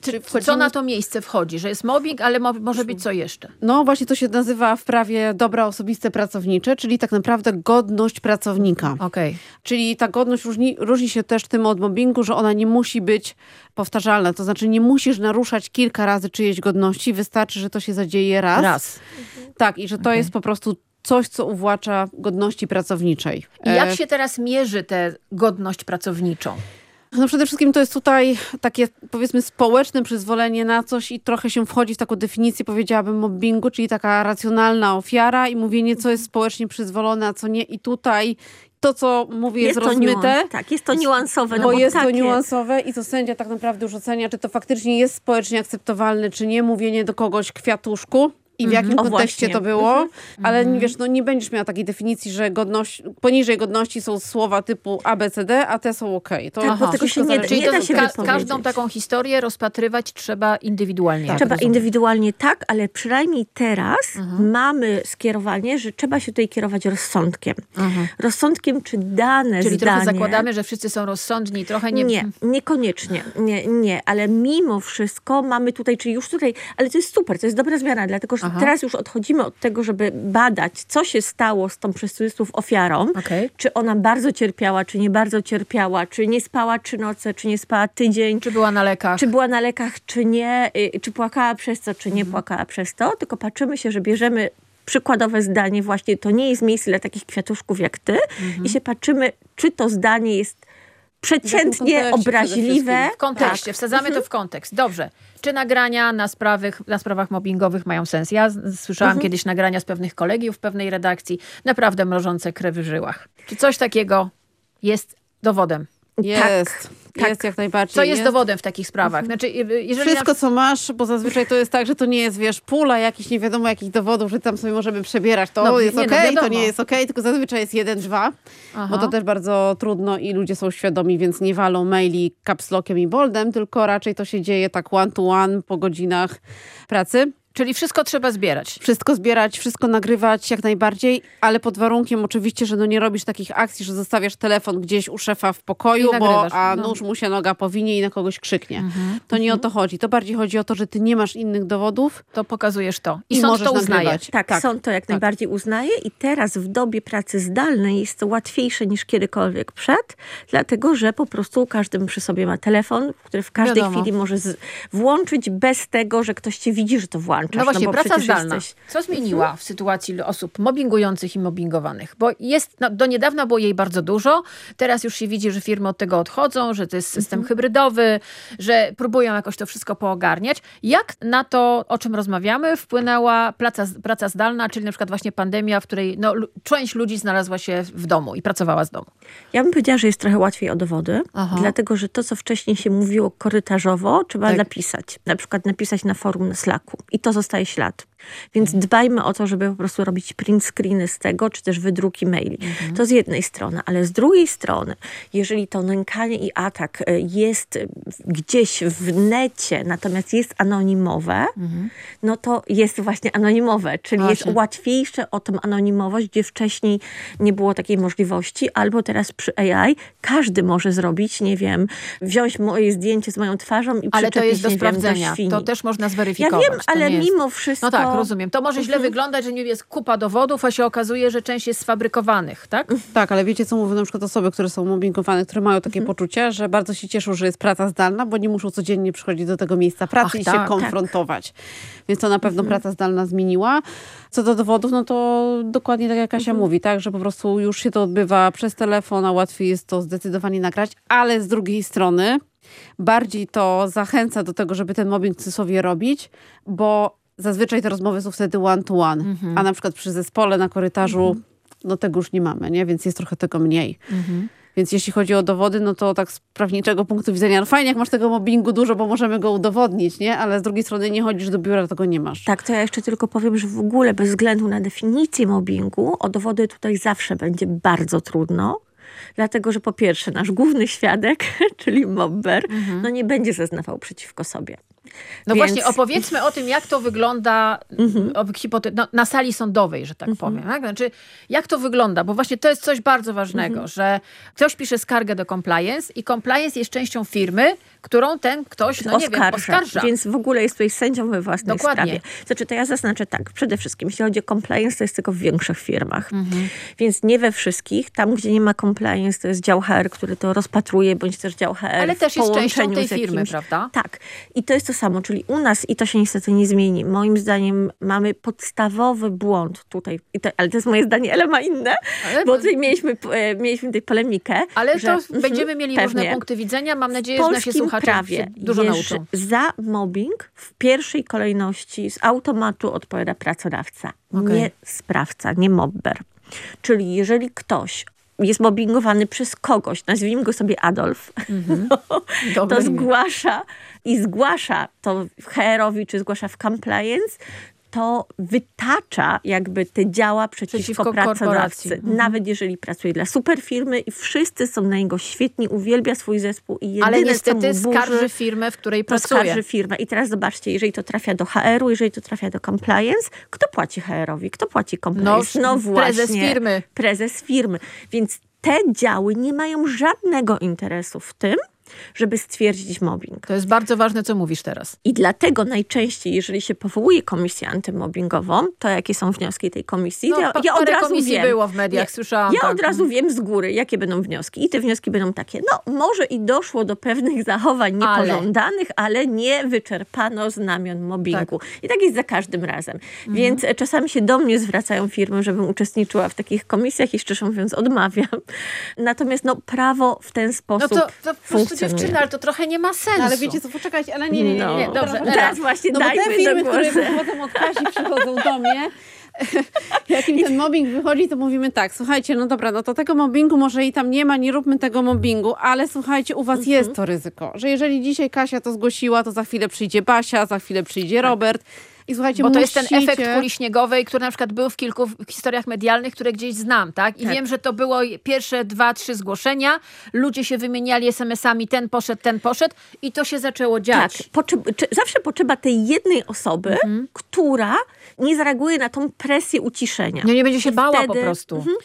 Czy, czy wchodzimy- co na to miejsce wchodzi? Że jest mobbing, ale mo może być co jeszcze? No właśnie to się nazywa w prawie dobra osobiste pracownicze, czyli tak naprawdę godność pracownika. Okej. Czyli ta godność różni, różni się też tym od mobbingu, że ona nie musi być powtarzalna. To znaczy nie musisz naruszać kilka razy czyjejś godności, wystarczy, że to się zadzieje raz. Raz. Tak, i że to jest po prostu coś, co uwłacza godności pracowniczej. I jak E, się teraz mierzy tę godność pracowniczą? No przede wszystkim to jest tutaj takie powiedzmy społeczne przyzwolenie na coś i trochę się wchodzi w taką definicję, powiedziałabym, mobbingu, czyli taka racjonalna ofiara i mówienie, co jest społecznie przyzwolone, a co nie. I tutaj to, co mówię, jest, Jest rozmyte. niuans- tak, jest to niuansowe, no Bo bo jest tak to jest. niuansowe i to sędzia tak naprawdę już ocenia, czy to faktycznie jest społecznie akceptowalne, czy nie. Mówienie do kogoś kwiatuszku. I w Mhm. jakim O, kontekście to było, Mhm. ale Mhm. wiesz, no nie będziesz miała takiej definicji, że godność, poniżej godności są słowa typu A, B, C, D, a te są OK. To Tak, bo tego się nie. Czyli nie da się ka każdą taką historię rozpatrywać trzeba indywidualnie. jak Trzeba rozumiem. indywidualnie tak, ale przynajmniej teraz Mhm. mamy skierowanie, że trzeba się tutaj kierować rozsądkiem. Rozsądkiem, czy dane Mhm. Czyli zdanie... trochę zakładamy, że wszyscy są rozsądni, trochę nie... Nie, niekoniecznie. Nie, nie, ale mimo wszystko mamy tutaj, czyli już tutaj, ale to jest super, to jest dobra zmiana, dlatego że Aha. teraz już odchodzimy od tego, żeby badać, co się stało z tą przez cudzysłów ofiarą, Okej. czy ona bardzo cierpiała, czy nie bardzo cierpiała, czy nie spała trzy noce, czy nie spała tydzień. Czy była na lekach? Czy była na lekach, czy nie, y, czy płakała przez to, czy nie Mhm. płakała przez to, tylko patrzymy się, że bierzemy przykładowe zdanie właśnie, to nie jest miejsce dla takich kwiatuszków jak ty Mhm. i się patrzymy, czy to zdanie jest przeciętnie obraźliwe. W kontekście, Tak. wsadzamy to w kontekst. Dobrze. Czy nagrania na, na sprawach mobbingowych mają sens? Ja słyszałam Mhm. kiedyś nagrania z pewnych kolegiów w pewnej redakcji, naprawdę mrożące krew w żyłach. Czy coś takiego jest dowodem? Jest, jest jak najbardziej. Co jest dowodem w takich sprawach? Znaczy, y, jeżeli Wszystko, na... co masz, bo zazwyczaj to jest tak, że to nie jest, wiesz, pula jakichś nie wiadomo jakich dowodów, że tam sobie możemy przebierać. To No, jest nie, no, okej, to wiadomo. nie jest okej, tylko zazwyczaj jest jeden, dwa, Aha. bo to też bardzo trudno i ludzie są świadomi, więc nie walą maili capslockiem i boldem, tylko raczej to się dzieje tak one to one po godzinach pracy. Czyli wszystko trzeba zbierać. Wszystko zbierać, wszystko nagrywać jak najbardziej, ale pod warunkiem oczywiście, że no nie robisz takich akcji, że zostawiasz telefon gdzieś u szefa w pokoju, bo a no. nóż mu się noga powinie i na kogoś krzyknie. Mhm. To nie o to chodzi. To bardziej chodzi o to, że ty nie masz innych dowodów. To pokazujesz to. I, I sąd to uznaje. Tak, Tak, sąd to jak najbardziej uznaje i teraz w dobie pracy zdalnej jest to łatwiejsze niż kiedykolwiek przed, dlatego że po prostu każdy przy sobie ma telefon, który w każdej Wiadomo. chwili może włączyć bez tego, że ktoś ci widzi, że to włączasz. No właśnie, bo praca zdalna. Jesteś... Co zmieniła w sytuacji osób mobbingujących i mobbingowanych? Bo jest, no, do niedawna było jej bardzo dużo, teraz już się widzi, że firmy od tego odchodzą, że to jest system hybrydowy, że próbują jakoś to wszystko poogarniać. Jak na to, o czym rozmawiamy, wpłynęła praca, praca zdalna, czyli na przykład właśnie pandemia, w której no, część ludzi znalazła się w domu i pracowała z domu? Ja bym powiedziała, że jest trochę łatwiej o dowody, Aha. dlatego że to, co wcześniej się mówiło korytarzowo, trzeba Tak. napisać. Na przykład napisać na forum na Slacku i to zostaje ślad. Więc Mhm. dbajmy o to, żeby po prostu robić print screeny z tego, czy też wydruki maili. Mhm. To z jednej strony, ale z drugiej strony, jeżeli to nękanie i atak e, jest gdzieś w necie, natomiast jest anonimowe, no to jest właśnie anonimowe, czyli Mhm. Właśnie. jest łatwiejsze o tą anonimowość, gdzie wcześniej nie było takiej możliwości, albo teraz przy AI każdy może zrobić, nie wiem, wziąć moje zdjęcie z moją twarzą i Ale to przyczepić, jest do nie wiem, sprawdzenia. świni. to też można zweryfikować. Ja wiem, To ale jest- mimo wszystko... No tak, rozumiem. To może źle Mhm. wyglądać, że nie jest kupa dowodów, a się okazuje, że część jest sfabrykowanych, tak? Tak, ale wiecie, co mówią na przykład osoby, które są mobbingowane, które mają takie Mhm. poczucie, że bardzo się cieszą, że jest praca zdalna, bo nie muszą codziennie przychodzić do tego miejsca pracy Ach, i tak, się tak. konfrontować. Więc to na pewno Mhm. praca zdalna zmieniła. Co do dowodów, no to dokładnie tak jak Kasia Mhm. mówi, tak, że po prostu już się to odbywa przez telefon, a łatwiej jest to zdecydowanie nagrać, ale z drugiej strony bardziej to zachęca do tego, żeby ten mobbing sobie robić, bo zazwyczaj te rozmowy są wtedy one to one, Mhm. a na przykład przy zespole na korytarzu no tego już nie mamy, nie? Więc jest trochę tego mniej. Mhm. Więc jeśli chodzi o dowody, no to tak z prawniczego punktu widzenia, no fajnie jak masz tego mobbingu dużo, bo możemy go udowodnić, nie? Ale z drugiej strony nie chodzisz do biura, tego nie masz. Tak, to ja jeszcze tylko powiem, że w ogóle bez względu na definicję mobbingu, o dowody tutaj zawsze będzie bardzo trudno. Dlatego, że po pierwsze, nasz główny świadek, [laughs] czyli mobber, no nie będzie zeznawał przeciwko sobie. No Więc- właśnie, opowiedzmy o tym, jak to wygląda o, hipote- no, na sali sądowej, że tak powiem. Tak? Znaczy, jak to wygląda? Bo właśnie to jest coś bardzo ważnego, że ktoś pisze skargę do compliance i compliance jest częścią firmy, którą ten ktoś, no nie wiem, oskarża. Więc w ogóle jest tutaj sędzią we własnej Dokładnie. sprawie. Znaczy, to ja zaznaczę tak, przede wszystkim, jeśli chodzi o compliance, to jest tylko w większych firmach. Mhm. Więc nie we wszystkich. Tam, gdzie nie ma compliance, to jest dział HR, który to rozpatruje, bądź też dział HR Ale też jest częścią tej z firmy, jakimś... prawda? Tak. I to jest to samo, czyli u nas, i to się niestety nie zmieni, moim zdaniem mamy podstawowy błąd tutaj, to, ale to jest moje zdanie, ale ma inne, Ale- bo tutaj mieliśmy, e, mieliśmy tutaj polemikę. Ale że, to mhm, będziemy mieli różne pewnie. punkty widzenia. Mam nadzieję, że nasi słuchacze prawie się dużo nauczą. za mobbing w pierwszej kolejności z automatu odpowiada pracodawca, Okej. nie sprawca, nie mobber. Czyli jeżeli ktoś jest mobbingowany przez kogoś, nazwijmy go sobie Adolf, Dobre [laughs] to imię. zgłasza i zgłasza to HR-owi, czy zgłasza w compliance, to wytacza jakby te działa przeciwko, Przeciwko pracodawcy. Mhm. Nawet jeżeli pracuje dla super firmy i wszyscy są na niego świetni, uwielbia swój zespół i jedyne Ale co niestety mu burzy, skarży firmę, w której pracuje. skarży firmę. I teraz zobaczcie, jeżeli to trafia do HR-u, jeżeli to trafia do compliance, kto płaci HR-owi? Kto płaci compliance? No, właśnie. prezes firmy. Prezes firmy. Więc te działy nie mają żadnego interesu w tym, żeby stwierdzić mobbing. To jest bardzo ważne, co mówisz teraz. I dlatego najczęściej, jeżeli się powołuje komisję antymobbingową, to jakie są wnioski tej komisji? No, ja, ja od razu komisji wiem. było w mediach, Nie, słyszałam, Ja tak. od razu wiem z góry, jakie będą wnioski. I te wnioski będą takie, no może i doszło do pewnych zachowań Ale. niepożądanych, ale, nie wyczerpano znamion mobbingu. I tak jest za każdym razem. Mhm. Więc e, czasami się do mnie zwracają firmy, żebym uczestniczyła w takich komisjach i szczerze mówiąc odmawiam. Natomiast no, prawo w ten No sposób to, to prostu funkcjonuje. Dziewczyny, ale to trochę nie ma sensu. No, ale wiecie co, poczekajcie, ale nie, nie, nie. nie, No. nie. Dobrze, Dobra, Ela. Teraz właśnie no bo dajmy te firmy, do które wychodzą od Kasi, przychodzą do mnie. [laughs] Jak im ten mobbing wychodzi, to mówimy tak, słuchajcie, no dobra, no to tego mobbingu może i tam nie ma, nie róbmy tego mobbingu, ale słuchajcie, u was jest to ryzyko, że jeżeli dzisiaj Kasia to zgłosiła, to za chwilę przyjdzie Basia, za chwilę przyjdzie Robert, I słuchajcie, Bo to jest ten musicie- efekt kuli śniegowej, który na przykład był w kilku historiach medialnych, które gdzieś znam, tak? I Tak. wiem, że to było pierwsze dwa, trzy zgłoszenia. Ludzie się wymieniali SMS-ami, ten poszedł, ten poszedł i to się zaczęło dziać. Tak, czy, zawsze potrzeba tej jednej osoby, Mhm. która nie zareaguje na tą presję uciszenia. No nie będzie się I bała po prostu. Mhm,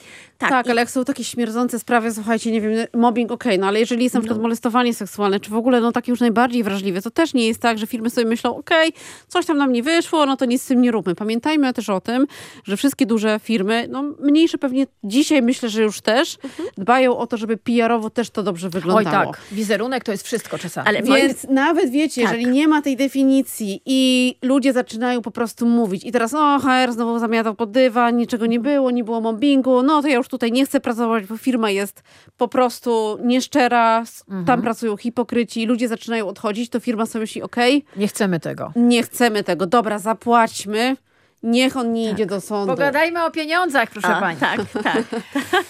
Tak, tak, i- ale jak są takie śmierdzące sprawy, słuchajcie, nie wiem, mobbing okej, no ale jeżeli jest na przykład molestowanie seksualne, czy w ogóle no takie już najbardziej wrażliwe, to też nie jest tak, że firmy sobie myślą, okej, coś tam nam nie wyszło, no to nic z tym nie róbmy. Pamiętajmy też o tym, że wszystkie duże firmy, no mniejsze pewnie dzisiaj myślę, że już też, dbają o to, żeby PR-owo też to dobrze Oj wyglądało. tak, wizerunek to jest wszystko czasami. Ale Więc nawet wiecie, Tak. jeżeli nie ma tej definicji i ludzie zaczynają po prostu mówić i teraz o, HR znowu zamiatał pod dywan, niczego nie było, nie było mobbingu, no to ja już tutaj nie chcę pracować, bo firma jest po prostu nieszczera, Mhm. tam pracują hipokryci, ludzie zaczynają odchodzić, to firma sobie myśli, okej, Nie chcemy tego. nie chcemy tego, dobra, zapłaćmy, niech on nie idzie do sądu. Pogadajmy o pieniądzach, proszę A, pani. Tak, tak.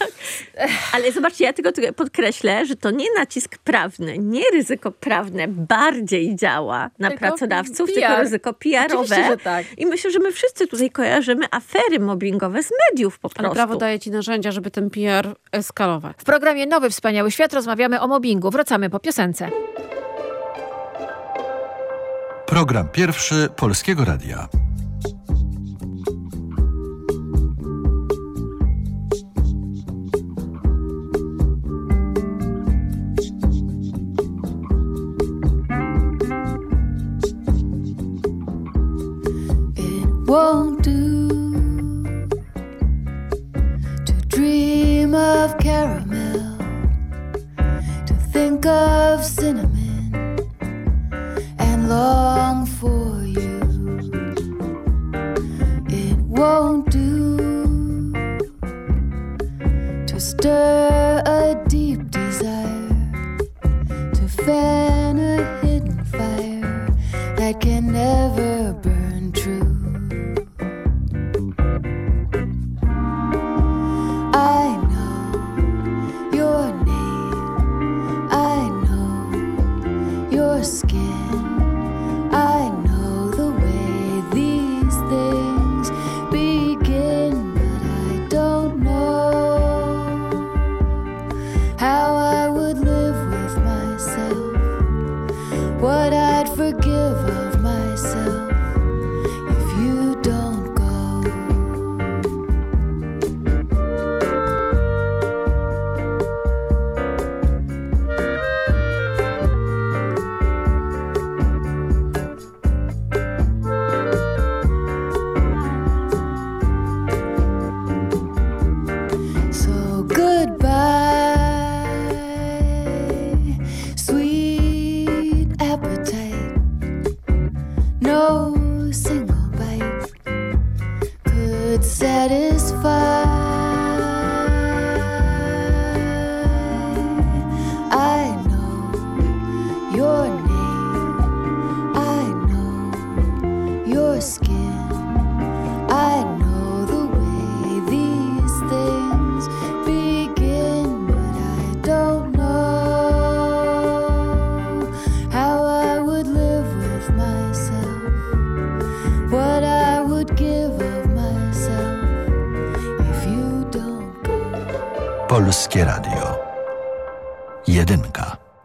[laughs] Ale zobaczcie, ja tylko podkreślę, że to nie nacisk prawny, nie ryzyko prawne bardziej działa na Tylko pracodawców, PR. tylko ryzyko PR-owe. Tak. I myślę, że my wszyscy tutaj kojarzymy afery mobbingowe z mediów po Ale prostu. prawo daje ci narzędzia, żeby ten PR eskalować. W programie Nowy Wspaniały Świat rozmawiamy o mobbingu. Wracamy po piosence. Program pierwszy Polskiego Radia. Yun.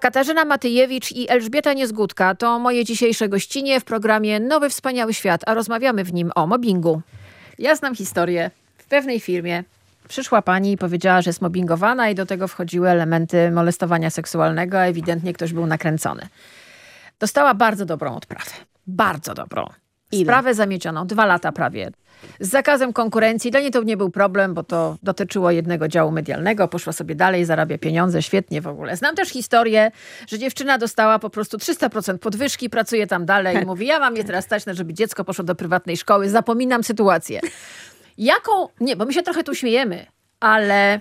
Katarzyna Matyjewicz i Elżbieta Niezgódka to moje dzisiejsze gościnie w programie Nowy Wspaniały Świat, a rozmawiamy w nim o mobbingu. Ja znam historię. W pewnej firmie przyszła pani i powiedziała, że jest mobbingowana i do tego wchodziły elementy molestowania seksualnego, a ewidentnie ktoś był nakręcony. Dostała bardzo dobrą odprawę. Bardzo dobrą. Sprawę zamiecioną, dwa lata prawie. Z zakazem konkurencji. Dla niej to nie był problem, bo to dotyczyło jednego działu medialnego. Poszła sobie dalej, zarabia pieniądze, świetnie w ogóle. Znam też historię, że dziewczyna dostała po prostu 300% podwyżki, pracuje tam dalej i mówi, ja mam je teraz stać, żeby dziecko poszło do prywatnej szkoły. Zapominam sytuację. Jaką... Nie, bo my się trochę tu śmiejemy, ale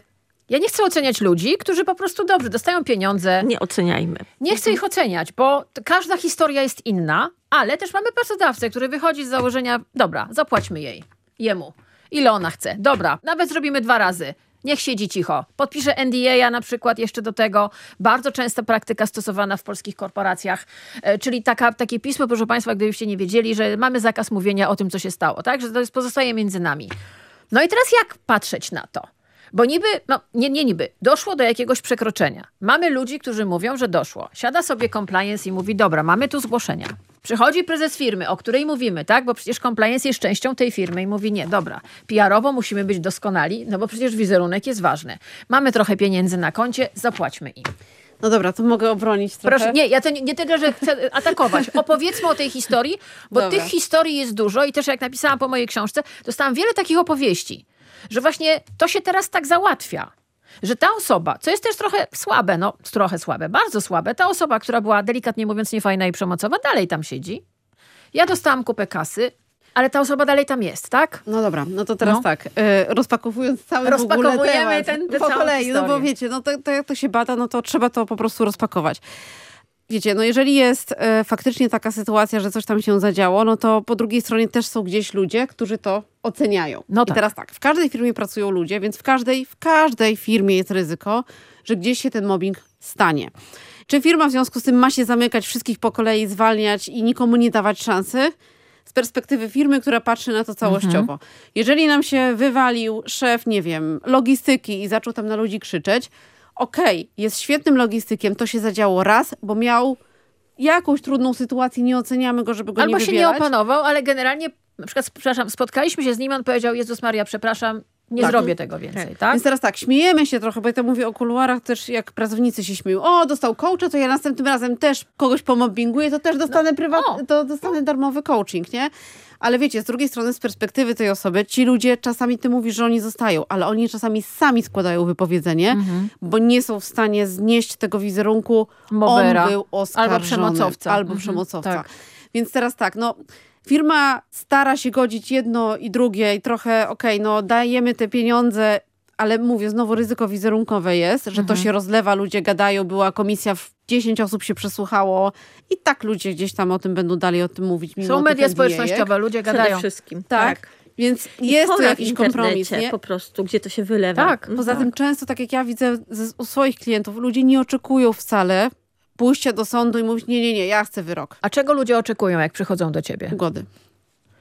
ja nie chcę oceniać ludzi, którzy po prostu dobrze dostają pieniądze. Nie oceniajmy. Nie chcę ich oceniać, bo każda historia jest inna, ale też mamy pracodawcę, który wychodzi z założenia, dobra, zapłaćmy jej, jemu. Ile ona chce? Dobra, nawet zrobimy dwa razy. niech siedzi cicho. Podpisze NDA na przykład jeszcze do tego. Bardzo częsta praktyka stosowana w polskich korporacjach, e, czyli taka, takie pismo, proszę Państwa, gdybyście nie wiedzieli, że mamy zakaz mówienia o tym, co się stało, tak? Że to jest, pozostaje między nami. No i teraz jak patrzeć na to? Bo niby, no nie, nie niby, doszło do jakiegoś przekroczenia. Mamy ludzi, którzy mówią, że doszło. Siada sobie compliance i mówi, dobra, mamy tu zgłoszenia. Przychodzi prezes firmy, o której mówimy, tak? Bo przecież compliance jest częścią tej firmy i mówi, nie, dobra, PR-owo musimy być doskonali, no bo przecież wizerunek jest ważny. Mamy trochę pieniędzy na koncie, zapłaćmy im. No dobra, to mogę obronić trochę. Proszę, nie, ja to nie, nie tyle, że chcę atakować. Opowiedzmy o tej historii, bo Dobra. tych historii jest dużo i też jak napisałam po mojej książce, dostałam wiele takich opowieści, że właśnie to się teraz tak załatwia. Że ta osoba, co jest też trochę słabe, no trochę słabe, bardzo słabe, ta osoba, która była delikatnie mówiąc niefajna i przemocowa, dalej tam siedzi. Ja dostałam kupę kasy, ale ta osoba dalej tam jest, tak? No dobra, no to teraz No. tak, e, rozpakowując cały w ogóle Rozpakowujemy temat ten- tę po kolei, no bo historię. wiecie, no to, to jak to się bada, no to trzeba to po prostu rozpakować. Wiecie, no jeżeli jest e, faktycznie taka sytuacja, że coś tam się zadziało, no to po drugiej stronie też są gdzieś ludzie, którzy to oceniają. No I tak. teraz tak, w każdej firmie pracują ludzie, więc w każdej, w każdej firmie jest ryzyko, że gdzieś się ten mobbing stanie. Czy firma w związku z tym ma się zamykać, wszystkich po kolei zwalniać i nikomu nie dawać szansy? Z perspektywy firmy, która patrzy na to całościowo. Jeżeli nam się wywalił szef, nie wiem, logistyki i zaczął tam na ludzi krzyczeć, okej, jest świetnym logistykiem, to się zadziało raz, bo miał jakąś trudną sytuację, nie oceniamy go, żeby go Albo nie się nie wybierać. opanował, ale generalnie, na przykład, przepraszam, spotkaliśmy się z nim, on powiedział, Jezus Maria, przepraszam, nie Tak. zrobię tego więcej, tak? Więc teraz tak, śmiejemy się trochę, bo ja to mówię o kuluarach też, jak pracownicy się śmieją. O, dostał coacha, to ja następnym razem też kogoś pomobbinguję, to też dostanę prywatny, to dostanę darmowy coaching, nie? Ale wiecie, z drugiej strony, z perspektywy tej osoby, ci ludzie czasami ty mówisz, że oni zostają, ale oni czasami sami składają wypowiedzenie, Mhm. bo nie są w stanie znieść tego wizerunku. Mobera. On był oskarżony. Albo przemocowca. Albo Mhm, przemocowca. tak. Więc teraz tak, no firma stara się godzić jedno i drugie i trochę, okej, no dajemy te pieniądze, ale mówię, znowu ryzyko wizerunkowe jest, że to Mhm. się rozlewa, ludzie gadają, była komisja, w 10 osób się przesłuchało i tak ludzie gdzieś tam o tym będą dalej o tym mówić. Mimo Są media społecznościowe, ludzie Przede gadają. wszystkim. Tak. tak. Więc I jest to jakiś kompromis, nie? po prostu, gdzie to się wylewa. Tak, poza tym często, tak jak ja widzę z, u swoich klientów, ludzie nie oczekują wcale pójścia do sądu i mówić, nie, nie, nie, ja chcę wyrok. A czego ludzie oczekują, jak przychodzą do ciebie? Ugody.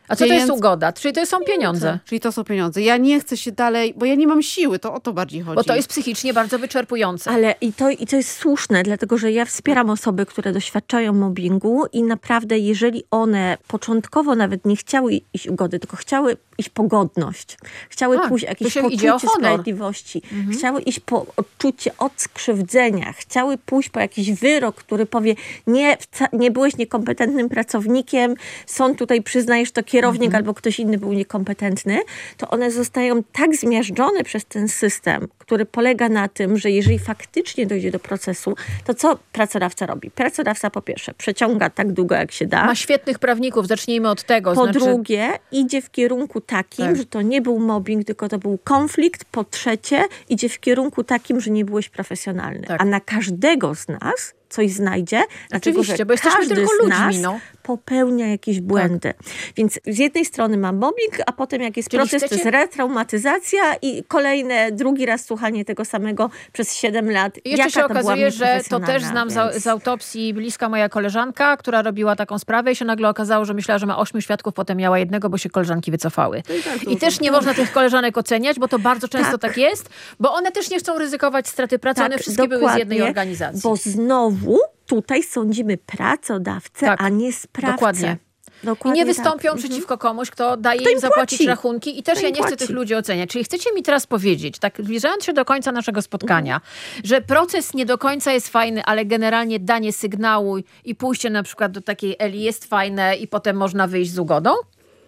A co to jest ugoda? Czyli to są pieniądze. Czyli to są pieniądze. Ja nie chcę się dalej, bo ja nie mam siły, to o to bardziej chodzi. Bo to jest psychicznie bardzo wyczerpujące. Ale i to, i to jest słuszne, dlatego że ja wspieram osoby, które doświadczają mobbingu i naprawdę, jeżeli one początkowo nawet nie chciały iść ugody, tylko chciały iść po godność, chciały Tak, pójść jakieś poczucie sprawiedliwości, chciały iść po odczucie odskrzywdzenia, chciały pójść po jakiś wyrok, który powie, nie, nie byłeś niekompetentnym pracownikiem, sąd tutaj przyznajesz, to kierownik albo ktoś inny był niekompetentny, to one zostają tak zmiażdżone przez ten system, który polega na tym, że jeżeli faktycznie dojdzie do procesu, to co pracodawca robi? Pracodawca po pierwsze przeciąga tak długo, jak się da. Ma świetnych prawników, zacznijmy od tego. Po znaczy, drugie, idzie w kierunku takim, Tak. że to nie był mobbing, tylko to był konflikt. Po trzecie, idzie w kierunku takim, że nie byłeś profesjonalny. Tak. A na każdego z nas coś znajdzie, dlatego Oczywiście, bo jesteśmy tylko ludźmi, no. popełnia jakieś błędy. Więc z jednej strony mam mobbing, a potem jak jest Czyli proces, to chcecie- jest retraumatyzacja i kolejne, drugi raz słuchanie tego samego przez 7 lat. I jeszcze Jaka się to okazuje, że to też znam więc- z autopsji bliska moja koleżanka, która robiła taką sprawę i się nagle okazało, że myślała, że ma ośmiu świadków, potem miała jednego, bo się koleżanki wycofały. I też nie można tych koleżanek oceniać, bo to bardzo często tak, jest, bo one też nie chcą ryzykować straty pracy, one wszystkie były z jednej dokładnie, organizacji. Bo znowu tutaj sądzimy pracodawcę, a nie sprawcę. Dokładnie. I Dokładnie nie wystąpią tak. przeciwko komuś, kto daje Kto im im zapłacić płaci. rachunki i też Kto ja nie chcę tych ludzi oceniać. Czyli chcecie mi teraz powiedzieć, tak zbliżając się do końca naszego spotkania, że proces nie do końca jest fajny, ale generalnie danie sygnału i pójście na przykład do takiej Eli jest fajne i potem można wyjść z ugodą?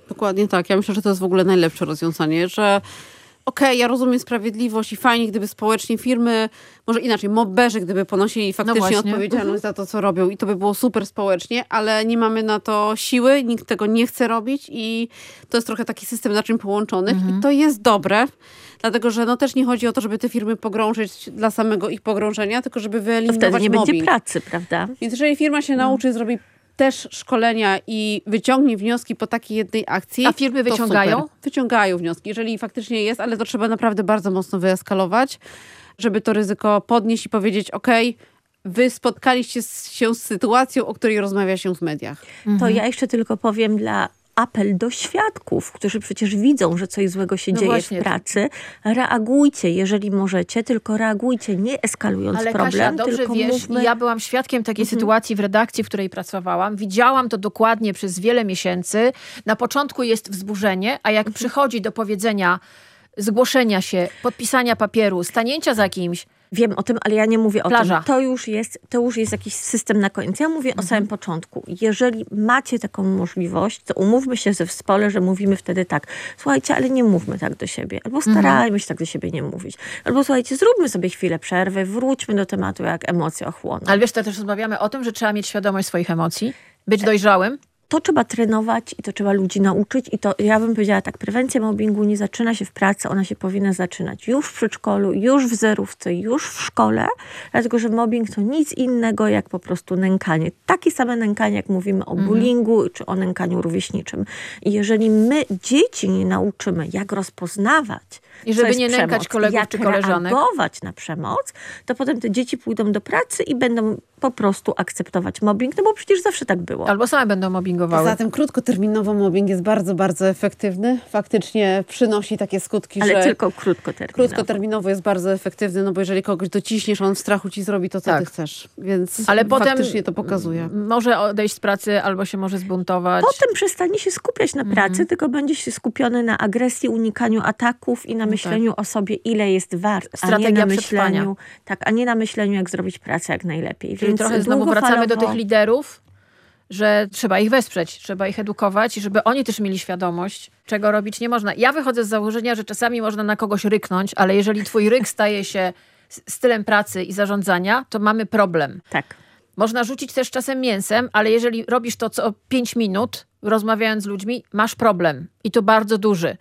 Dokładnie tak. Ja myślę, że to jest w ogóle najlepsze rozwiązanie, że okej, ja rozumiem sprawiedliwość i fajnie, gdyby społecznie firmy, może inaczej, mobberzy, gdyby ponosili faktycznie właśnie. odpowiedzialność Mhm. za to, co robią i to by było super społecznie, ale nie mamy na to siły, nikt tego nie chce robić i to jest trochę taki system naczyń połączonych Mhm. i to jest dobre, dlatego że no też nie chodzi o to, żeby te firmy pogrążyć dla samego ich pogrążenia, tylko żeby To wyeliminować wtedy nie będzie mobbing. pracy, prawda? Więc jeżeli firma się nauczy, zrobi też szkolenia i wyciągnie wnioski po takiej jednej akcji. A firmy wyciągają? super. Wyciągają wnioski, jeżeli faktycznie jest, ale to trzeba naprawdę bardzo mocno wyeskalować, żeby to ryzyko podnieść i powiedzieć, ok, wy spotkaliście się z sytuacją, o której rozmawia się w mediach. To ja jeszcze tylko powiem dla apel do świadków, którzy przecież widzą, że coś złego się No dzieje właśnie. w pracy. Reagujcie, jeżeli możecie, tylko reagujcie, nie eskalując Ale problem, Kasia, dobrze tylko wiesz, mówmy... ja byłam świadkiem takiej Mhm. sytuacji w redakcji, w której pracowałam. Widziałam to dokładnie przez wiele miesięcy. Na początku jest wzburzenie, a jak Mhm. przychodzi do powiedzenia, zgłoszenia się, podpisania papieru, stanięcia za kimś, Wiem o tym, ale ja nie mówię o Plaża. tym. To już, jest, to już jest jakiś system na koniec. Ja mówię Mhm. o samym początku. Jeżeli macie taką możliwość, to umówmy się ze wspole, że mówimy wtedy tak. Słuchajcie, ale nie mówmy tak do siebie. Albo Mhm. starajmy się tak do siebie nie mówić. Albo słuchajcie, zróbmy sobie chwilę przerwy, wróćmy do tematu, jak emocje ochłoną. ale wiesz, to też rozmawiamy o tym, że trzeba mieć świadomość swoich emocji, być dojrzałym. To trzeba trenować i to trzeba ludzi nauczyć. I to ja bym powiedziała tak, prewencja mobbingu nie zaczyna się w pracy, ona się powinna zaczynać już w przedszkolu, już w zerówce, już w szkole, dlatego że mobbing to nic innego jak po prostu nękanie. Takie same nękanie, jak mówimy o Mhm. bullyingu czy o nękaniu rówieśniczym. I jeżeli my dzieci nie nauczymy, jak rozpoznawać, I żeby nie nękać przemoc, kolegów jak czy koleżanek. reagować na przemoc, to potem te dzieci pójdą do pracy i będą po prostu akceptować mobbing, no bo przecież zawsze tak było. Albo same będą mobbingowały. Poza tym krótkoterminowo mobbing jest bardzo, bardzo efektywny. Faktycznie przynosi takie skutki, Ale że... tylko krótkoterminowo. Krótkoterminowo jest bardzo efektywny, no bo jeżeli kogoś dociśniesz, on w strachu ci zrobi to, co Tak. ty chcesz. Więc Ale potem faktycznie to pokazuje. Może odejść z pracy, albo się może zbuntować. Potem przestanie się skupiać na pracy, Mhm. tylko będzie się skupiony na agresji, unikaniu ataków i na myśleniu o sobie, ile jest wart, a nie tak. Na przetrwania. myśleniu, tak, a nie na myśleniu, jak zrobić pracę jak najlepiej. Czyli Więc trochę znowu wracamy do tych liderów, że trzeba ich wesprzeć, trzeba ich edukować i żeby oni też mieli świadomość, czego robić nie można. Ja wychodzę z założenia, że czasami można na kogoś ryknąć, ale jeżeli twój ryk staje się stylem pracy i zarządzania, to mamy problem. Tak. Można rzucić też czasem mięsem, ale jeżeli robisz to co 5 minut, rozmawiając z ludźmi, masz problem. I to bardzo duży.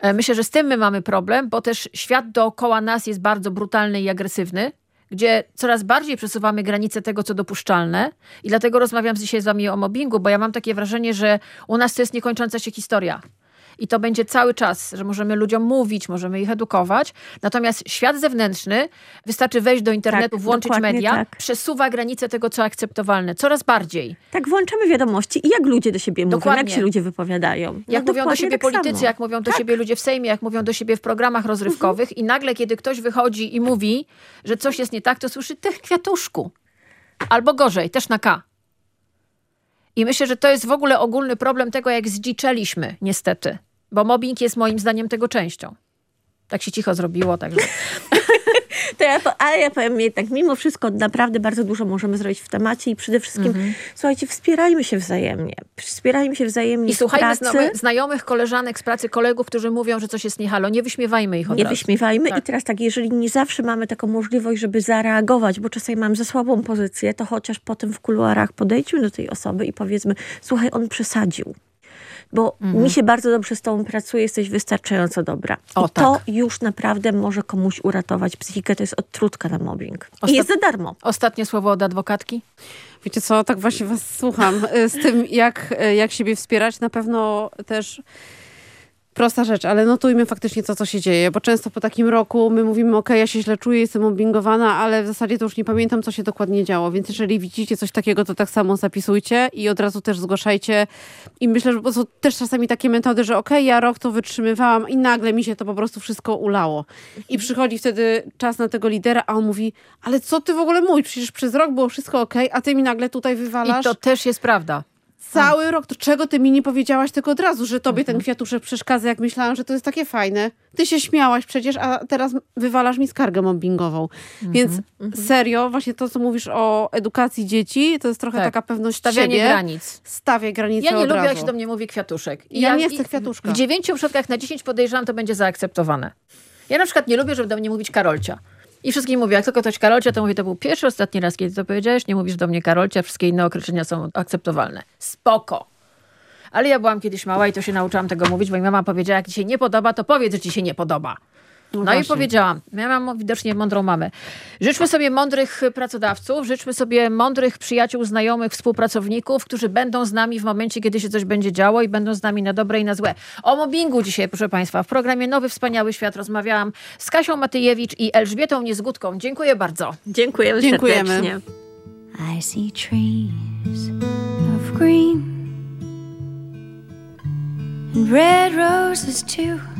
E, Myślę, że z tym my mamy problem, bo też świat dookoła nas jest bardzo brutalny i agresywny, gdzie coraz bardziej przesuwamy granice tego, co dopuszczalne. I dlatego rozmawiam dzisiaj z wami o mobbingu, bo ja mam takie wrażenie, że u nas to jest niekończąca się historia. I to będzie cały czas, że możemy ludziom mówić, możemy ich edukować. Natomiast świat zewnętrzny, wystarczy wejść do internetu, Tak, włączyć media, tak. przesuwa granice tego, co akceptowalne. Coraz bardziej. Tak, włączamy wiadomości i jak ludzie do siebie mówią, Dokładnie. jak się ludzie wypowiadają. No, Jak mówią do siebie tak politycy, samo. jak mówią do Tak. siebie ludzie w Sejmie, jak mówią do siebie w programach rozrywkowych i nagle, kiedy ktoś wychodzi i mówi, że coś jest nie tak, to słyszy tych kwiatuszku. Albo gorzej, też na K. I myślę, że to jest w ogóle ogólny problem tego, jak zdziczeliśmy, niestety. Bo mobbing jest moim zdaniem tego częścią. Tak się cicho zrobiło, także... [laughs] [laughs] To ja, ale ja powiem jednak, mimo wszystko naprawdę bardzo dużo możemy zrobić w temacie i przede wszystkim, Mhm. słuchajcie, wspierajmy się wzajemnie. Wspierajmy się wzajemnie I słuchajmy pracy. znajomych, koleżanek z pracy, kolegów, którzy mówią, że coś jest niehalo. Nie wyśmiewajmy ich od Nie razu. wyśmiewajmy Tak. i teraz tak, jeżeli nie zawsze mamy taką możliwość, żeby zareagować, bo czasami mam za słabą pozycję, to chociaż potem w kuluarach podejdźmy do tej osoby i powiedzmy, słuchaj, on przesadził. Bo Mhm. mi się bardzo dobrze z tobą pracuje, jesteś wystarczająco dobra. O, I to tak. już naprawdę może komuś uratować psychikę. To jest odtrutka na mobbing. Ostat- I jest za darmo. Ostatnie słowo od adwokatki? Wiecie co, tak właśnie was słucham y, z tym, jak, y, jak siebie wspierać. Na pewno też prosta rzecz, ale notujmy faktycznie to, co się dzieje, bo często po takim roku my mówimy, ok, ja się źle czuję, jestem mobbingowana, ale w zasadzie to już nie pamiętam, co się dokładnie działo, więc jeżeli widzicie coś takiego, to tak samo zapisujcie i od razu też zgłaszajcie i myślę, że są też czasami takie metody, że ok, ja rok to wytrzymywałam i nagle mi się to po prostu wszystko ulało. I przychodzi wtedy czas na tego lidera, a on mówi, ale co ty w ogóle mówisz, przecież przez rok było wszystko ok, a ty mi nagle tutaj wywalasz. I to też jest prawda. Cały rok, to czego ty mi nie powiedziałaś tego od razu, że tobie Mhm. ten kwiatuszek przeszkadza, jak myślałam, że to jest takie fajne. Ty się śmiałaś przecież, a teraz wywalasz mi skargę mobbingową. Mhm. Więc serio, właśnie to, co mówisz o edukacji dzieci, to jest trochę Tak. taka pewność Stawianie siebie. granic. Stawię granice Ja nie lubię, razu. jak się do mnie mówi kwiatuszek. Ja nie chcę kwiatuszka. W dziewięciu przypadkach na dziesięć podejrzewam, to będzie zaakceptowane. Ja na przykład nie lubię, żeby do mnie mówić Karolcia. I wszystkim mówię, jak tylko ktoś Karolcia, to mówię, to był pierwszy, ostatni raz, kiedy to powiedziałeś, nie mówisz do mnie Karolcia, wszystkie inne określenia są akceptowalne. Spoko. Ale ja byłam kiedyś mała i to się nauczyłam tego mówić, bo mi mama powiedziała, jak ci się nie podoba, to powiedz, że ci się nie podoba. No, i właśnie. powiedziałam, ja mam widocznie mądrą mamę. Życzmy sobie mądrych pracodawców, życzmy sobie mądrych przyjaciół, znajomych, współpracowników, którzy będą z nami w momencie, kiedy się coś będzie działo i będą z nami na dobre i na złe. O mobbingu dzisiaj, proszę Państwa, w programie Nowy Wspaniały Świat rozmawiałam z Kasią Matyjewicz i Elżbietą Niezgódką. Dziękuję bardzo. Dziękujemy, Dziękujemy. serdecznie. I see trees of green and red roses too.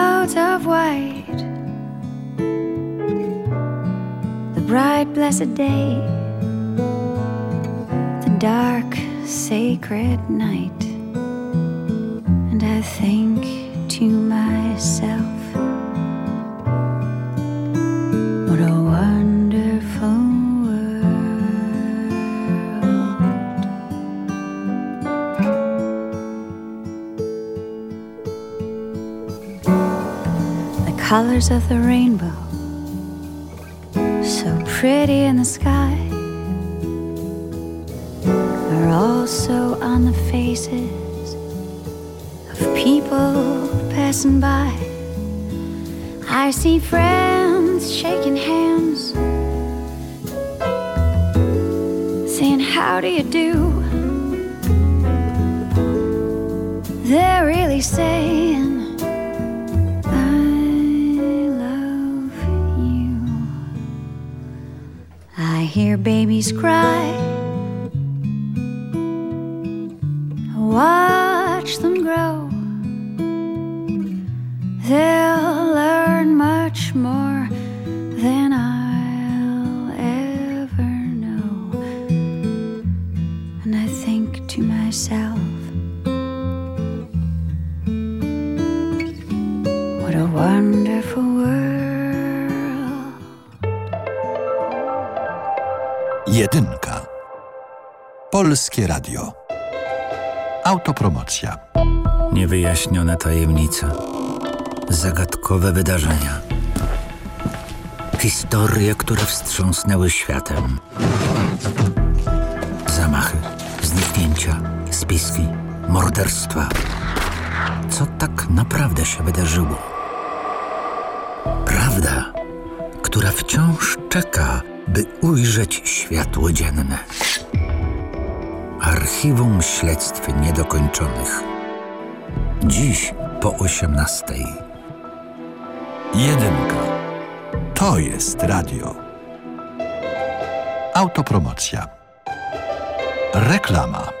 of white. The bright, blessed day, the dark, sacred night. And I think to myself, colors of the rainbow, so pretty in the sky, are also on the faces of people passing by. I see friends shaking hands, saying, How do you do? They're really saying, hear babies cry. Polskie Radio. Autopromocja. Niewyjaśnione tajemnice. Zagadkowe wydarzenia. Historie, które wstrząsnęły światem. Zamachy, zniknięcia, spiski, morderstwa. Co tak naprawdę się wydarzyło? Prawda, która wciąż czeka, by ujrzeć światło dzienne. Archiwum śledztw niedokończonych. Dziś po 18. Jedynka. To jest radio. Autopromocja. Reklama.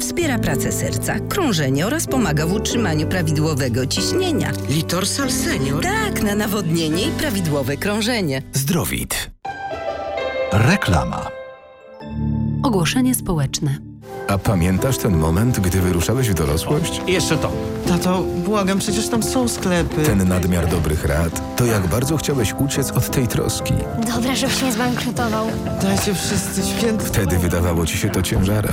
wspiera pracę serca, krążenie oraz pomaga w utrzymaniu prawidłowego ciśnienia. Litorsal Senior? Tak, na nawodnienie i prawidłowe krążenie. Zdrowit. Reklama. Ogłoszenie społeczne. A pamiętasz ten moment, gdy wyruszałeś w dorosłość? Jeszcze to. Tato, błagam, przecież tam są sklepy. Ten nadmiar dobrych rad, to jak bardzo chciałeś uciec od tej troski. Dobra, żebyś nie zbankrutował. Dajcie wszyscy święty. Wtedy wydawało ci się to ciężarem.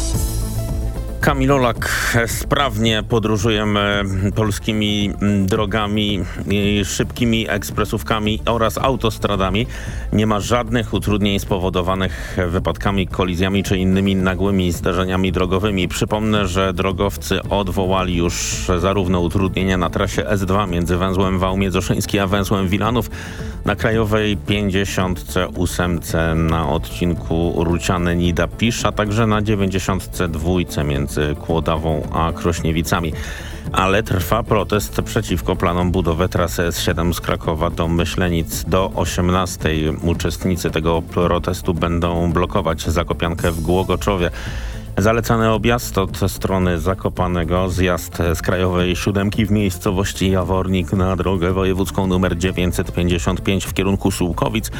Kamil Olak, sprawnie podróżujemy polskimi drogami, szybkimi ekspresówkami oraz autostradami. Nie ma żadnych utrudnień spowodowanych wypadkami, kolizjami czy innymi nagłymi zdarzeniami drogowymi. Przypomnę, że drogowcy odwołali już zarówno utrudnienia na trasie S2 między węzłem Wałmiedzoszyński a węzłem Wilanów na krajowej 58 na odcinku Ruciane-Nida-Pisz, a także na 92 między między Kłodawą a Krośniewicami. Ale trwa protest przeciwko planom budowy trasy S7 z Krakowa do Myślenic. Do 18 uczestnicy tego protestu będą blokować Zakopiankę w Głogoczowie. Zalecany objazd od strony Zakopanego, zjazd z krajowej siódemki w miejscowości Jawornik na drogę wojewódzką nr 955 w kierunku Sułkowic,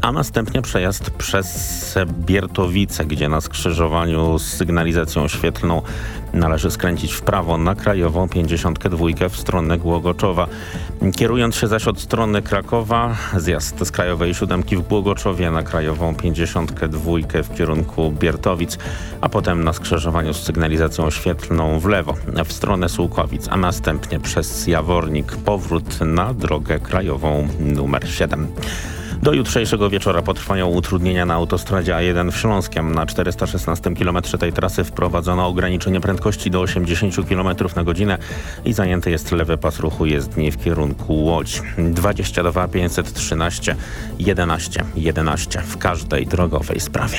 a następnie przejazd przez Biertowice, gdzie na skrzyżowaniu z sygnalizacją świetlną należy skręcić w prawo na krajową 52 w stronę Głogoczowa. Kierując się zaś od strony Krakowa, zjazd z krajowej siódemki w Głogoczowie na krajową 52 w kierunku Biertowic, a potem na skrzyżowaniu z sygnalizacją świetlną w lewo w stronę Sułkowic, a następnie przez Jawornik powrót na drogę krajową numer 7. Do jutrzejszego wieczora potrwają utrudnienia na autostradzie A1 w Śląskiem. Na 416 km tej trasy wprowadzono ograniczenie prędkości do 80 km na godzinę i zajęty jest lewy pas ruchu jezdni w kierunku Łodź. 22 513 11 11 w każdej drogowej sprawie.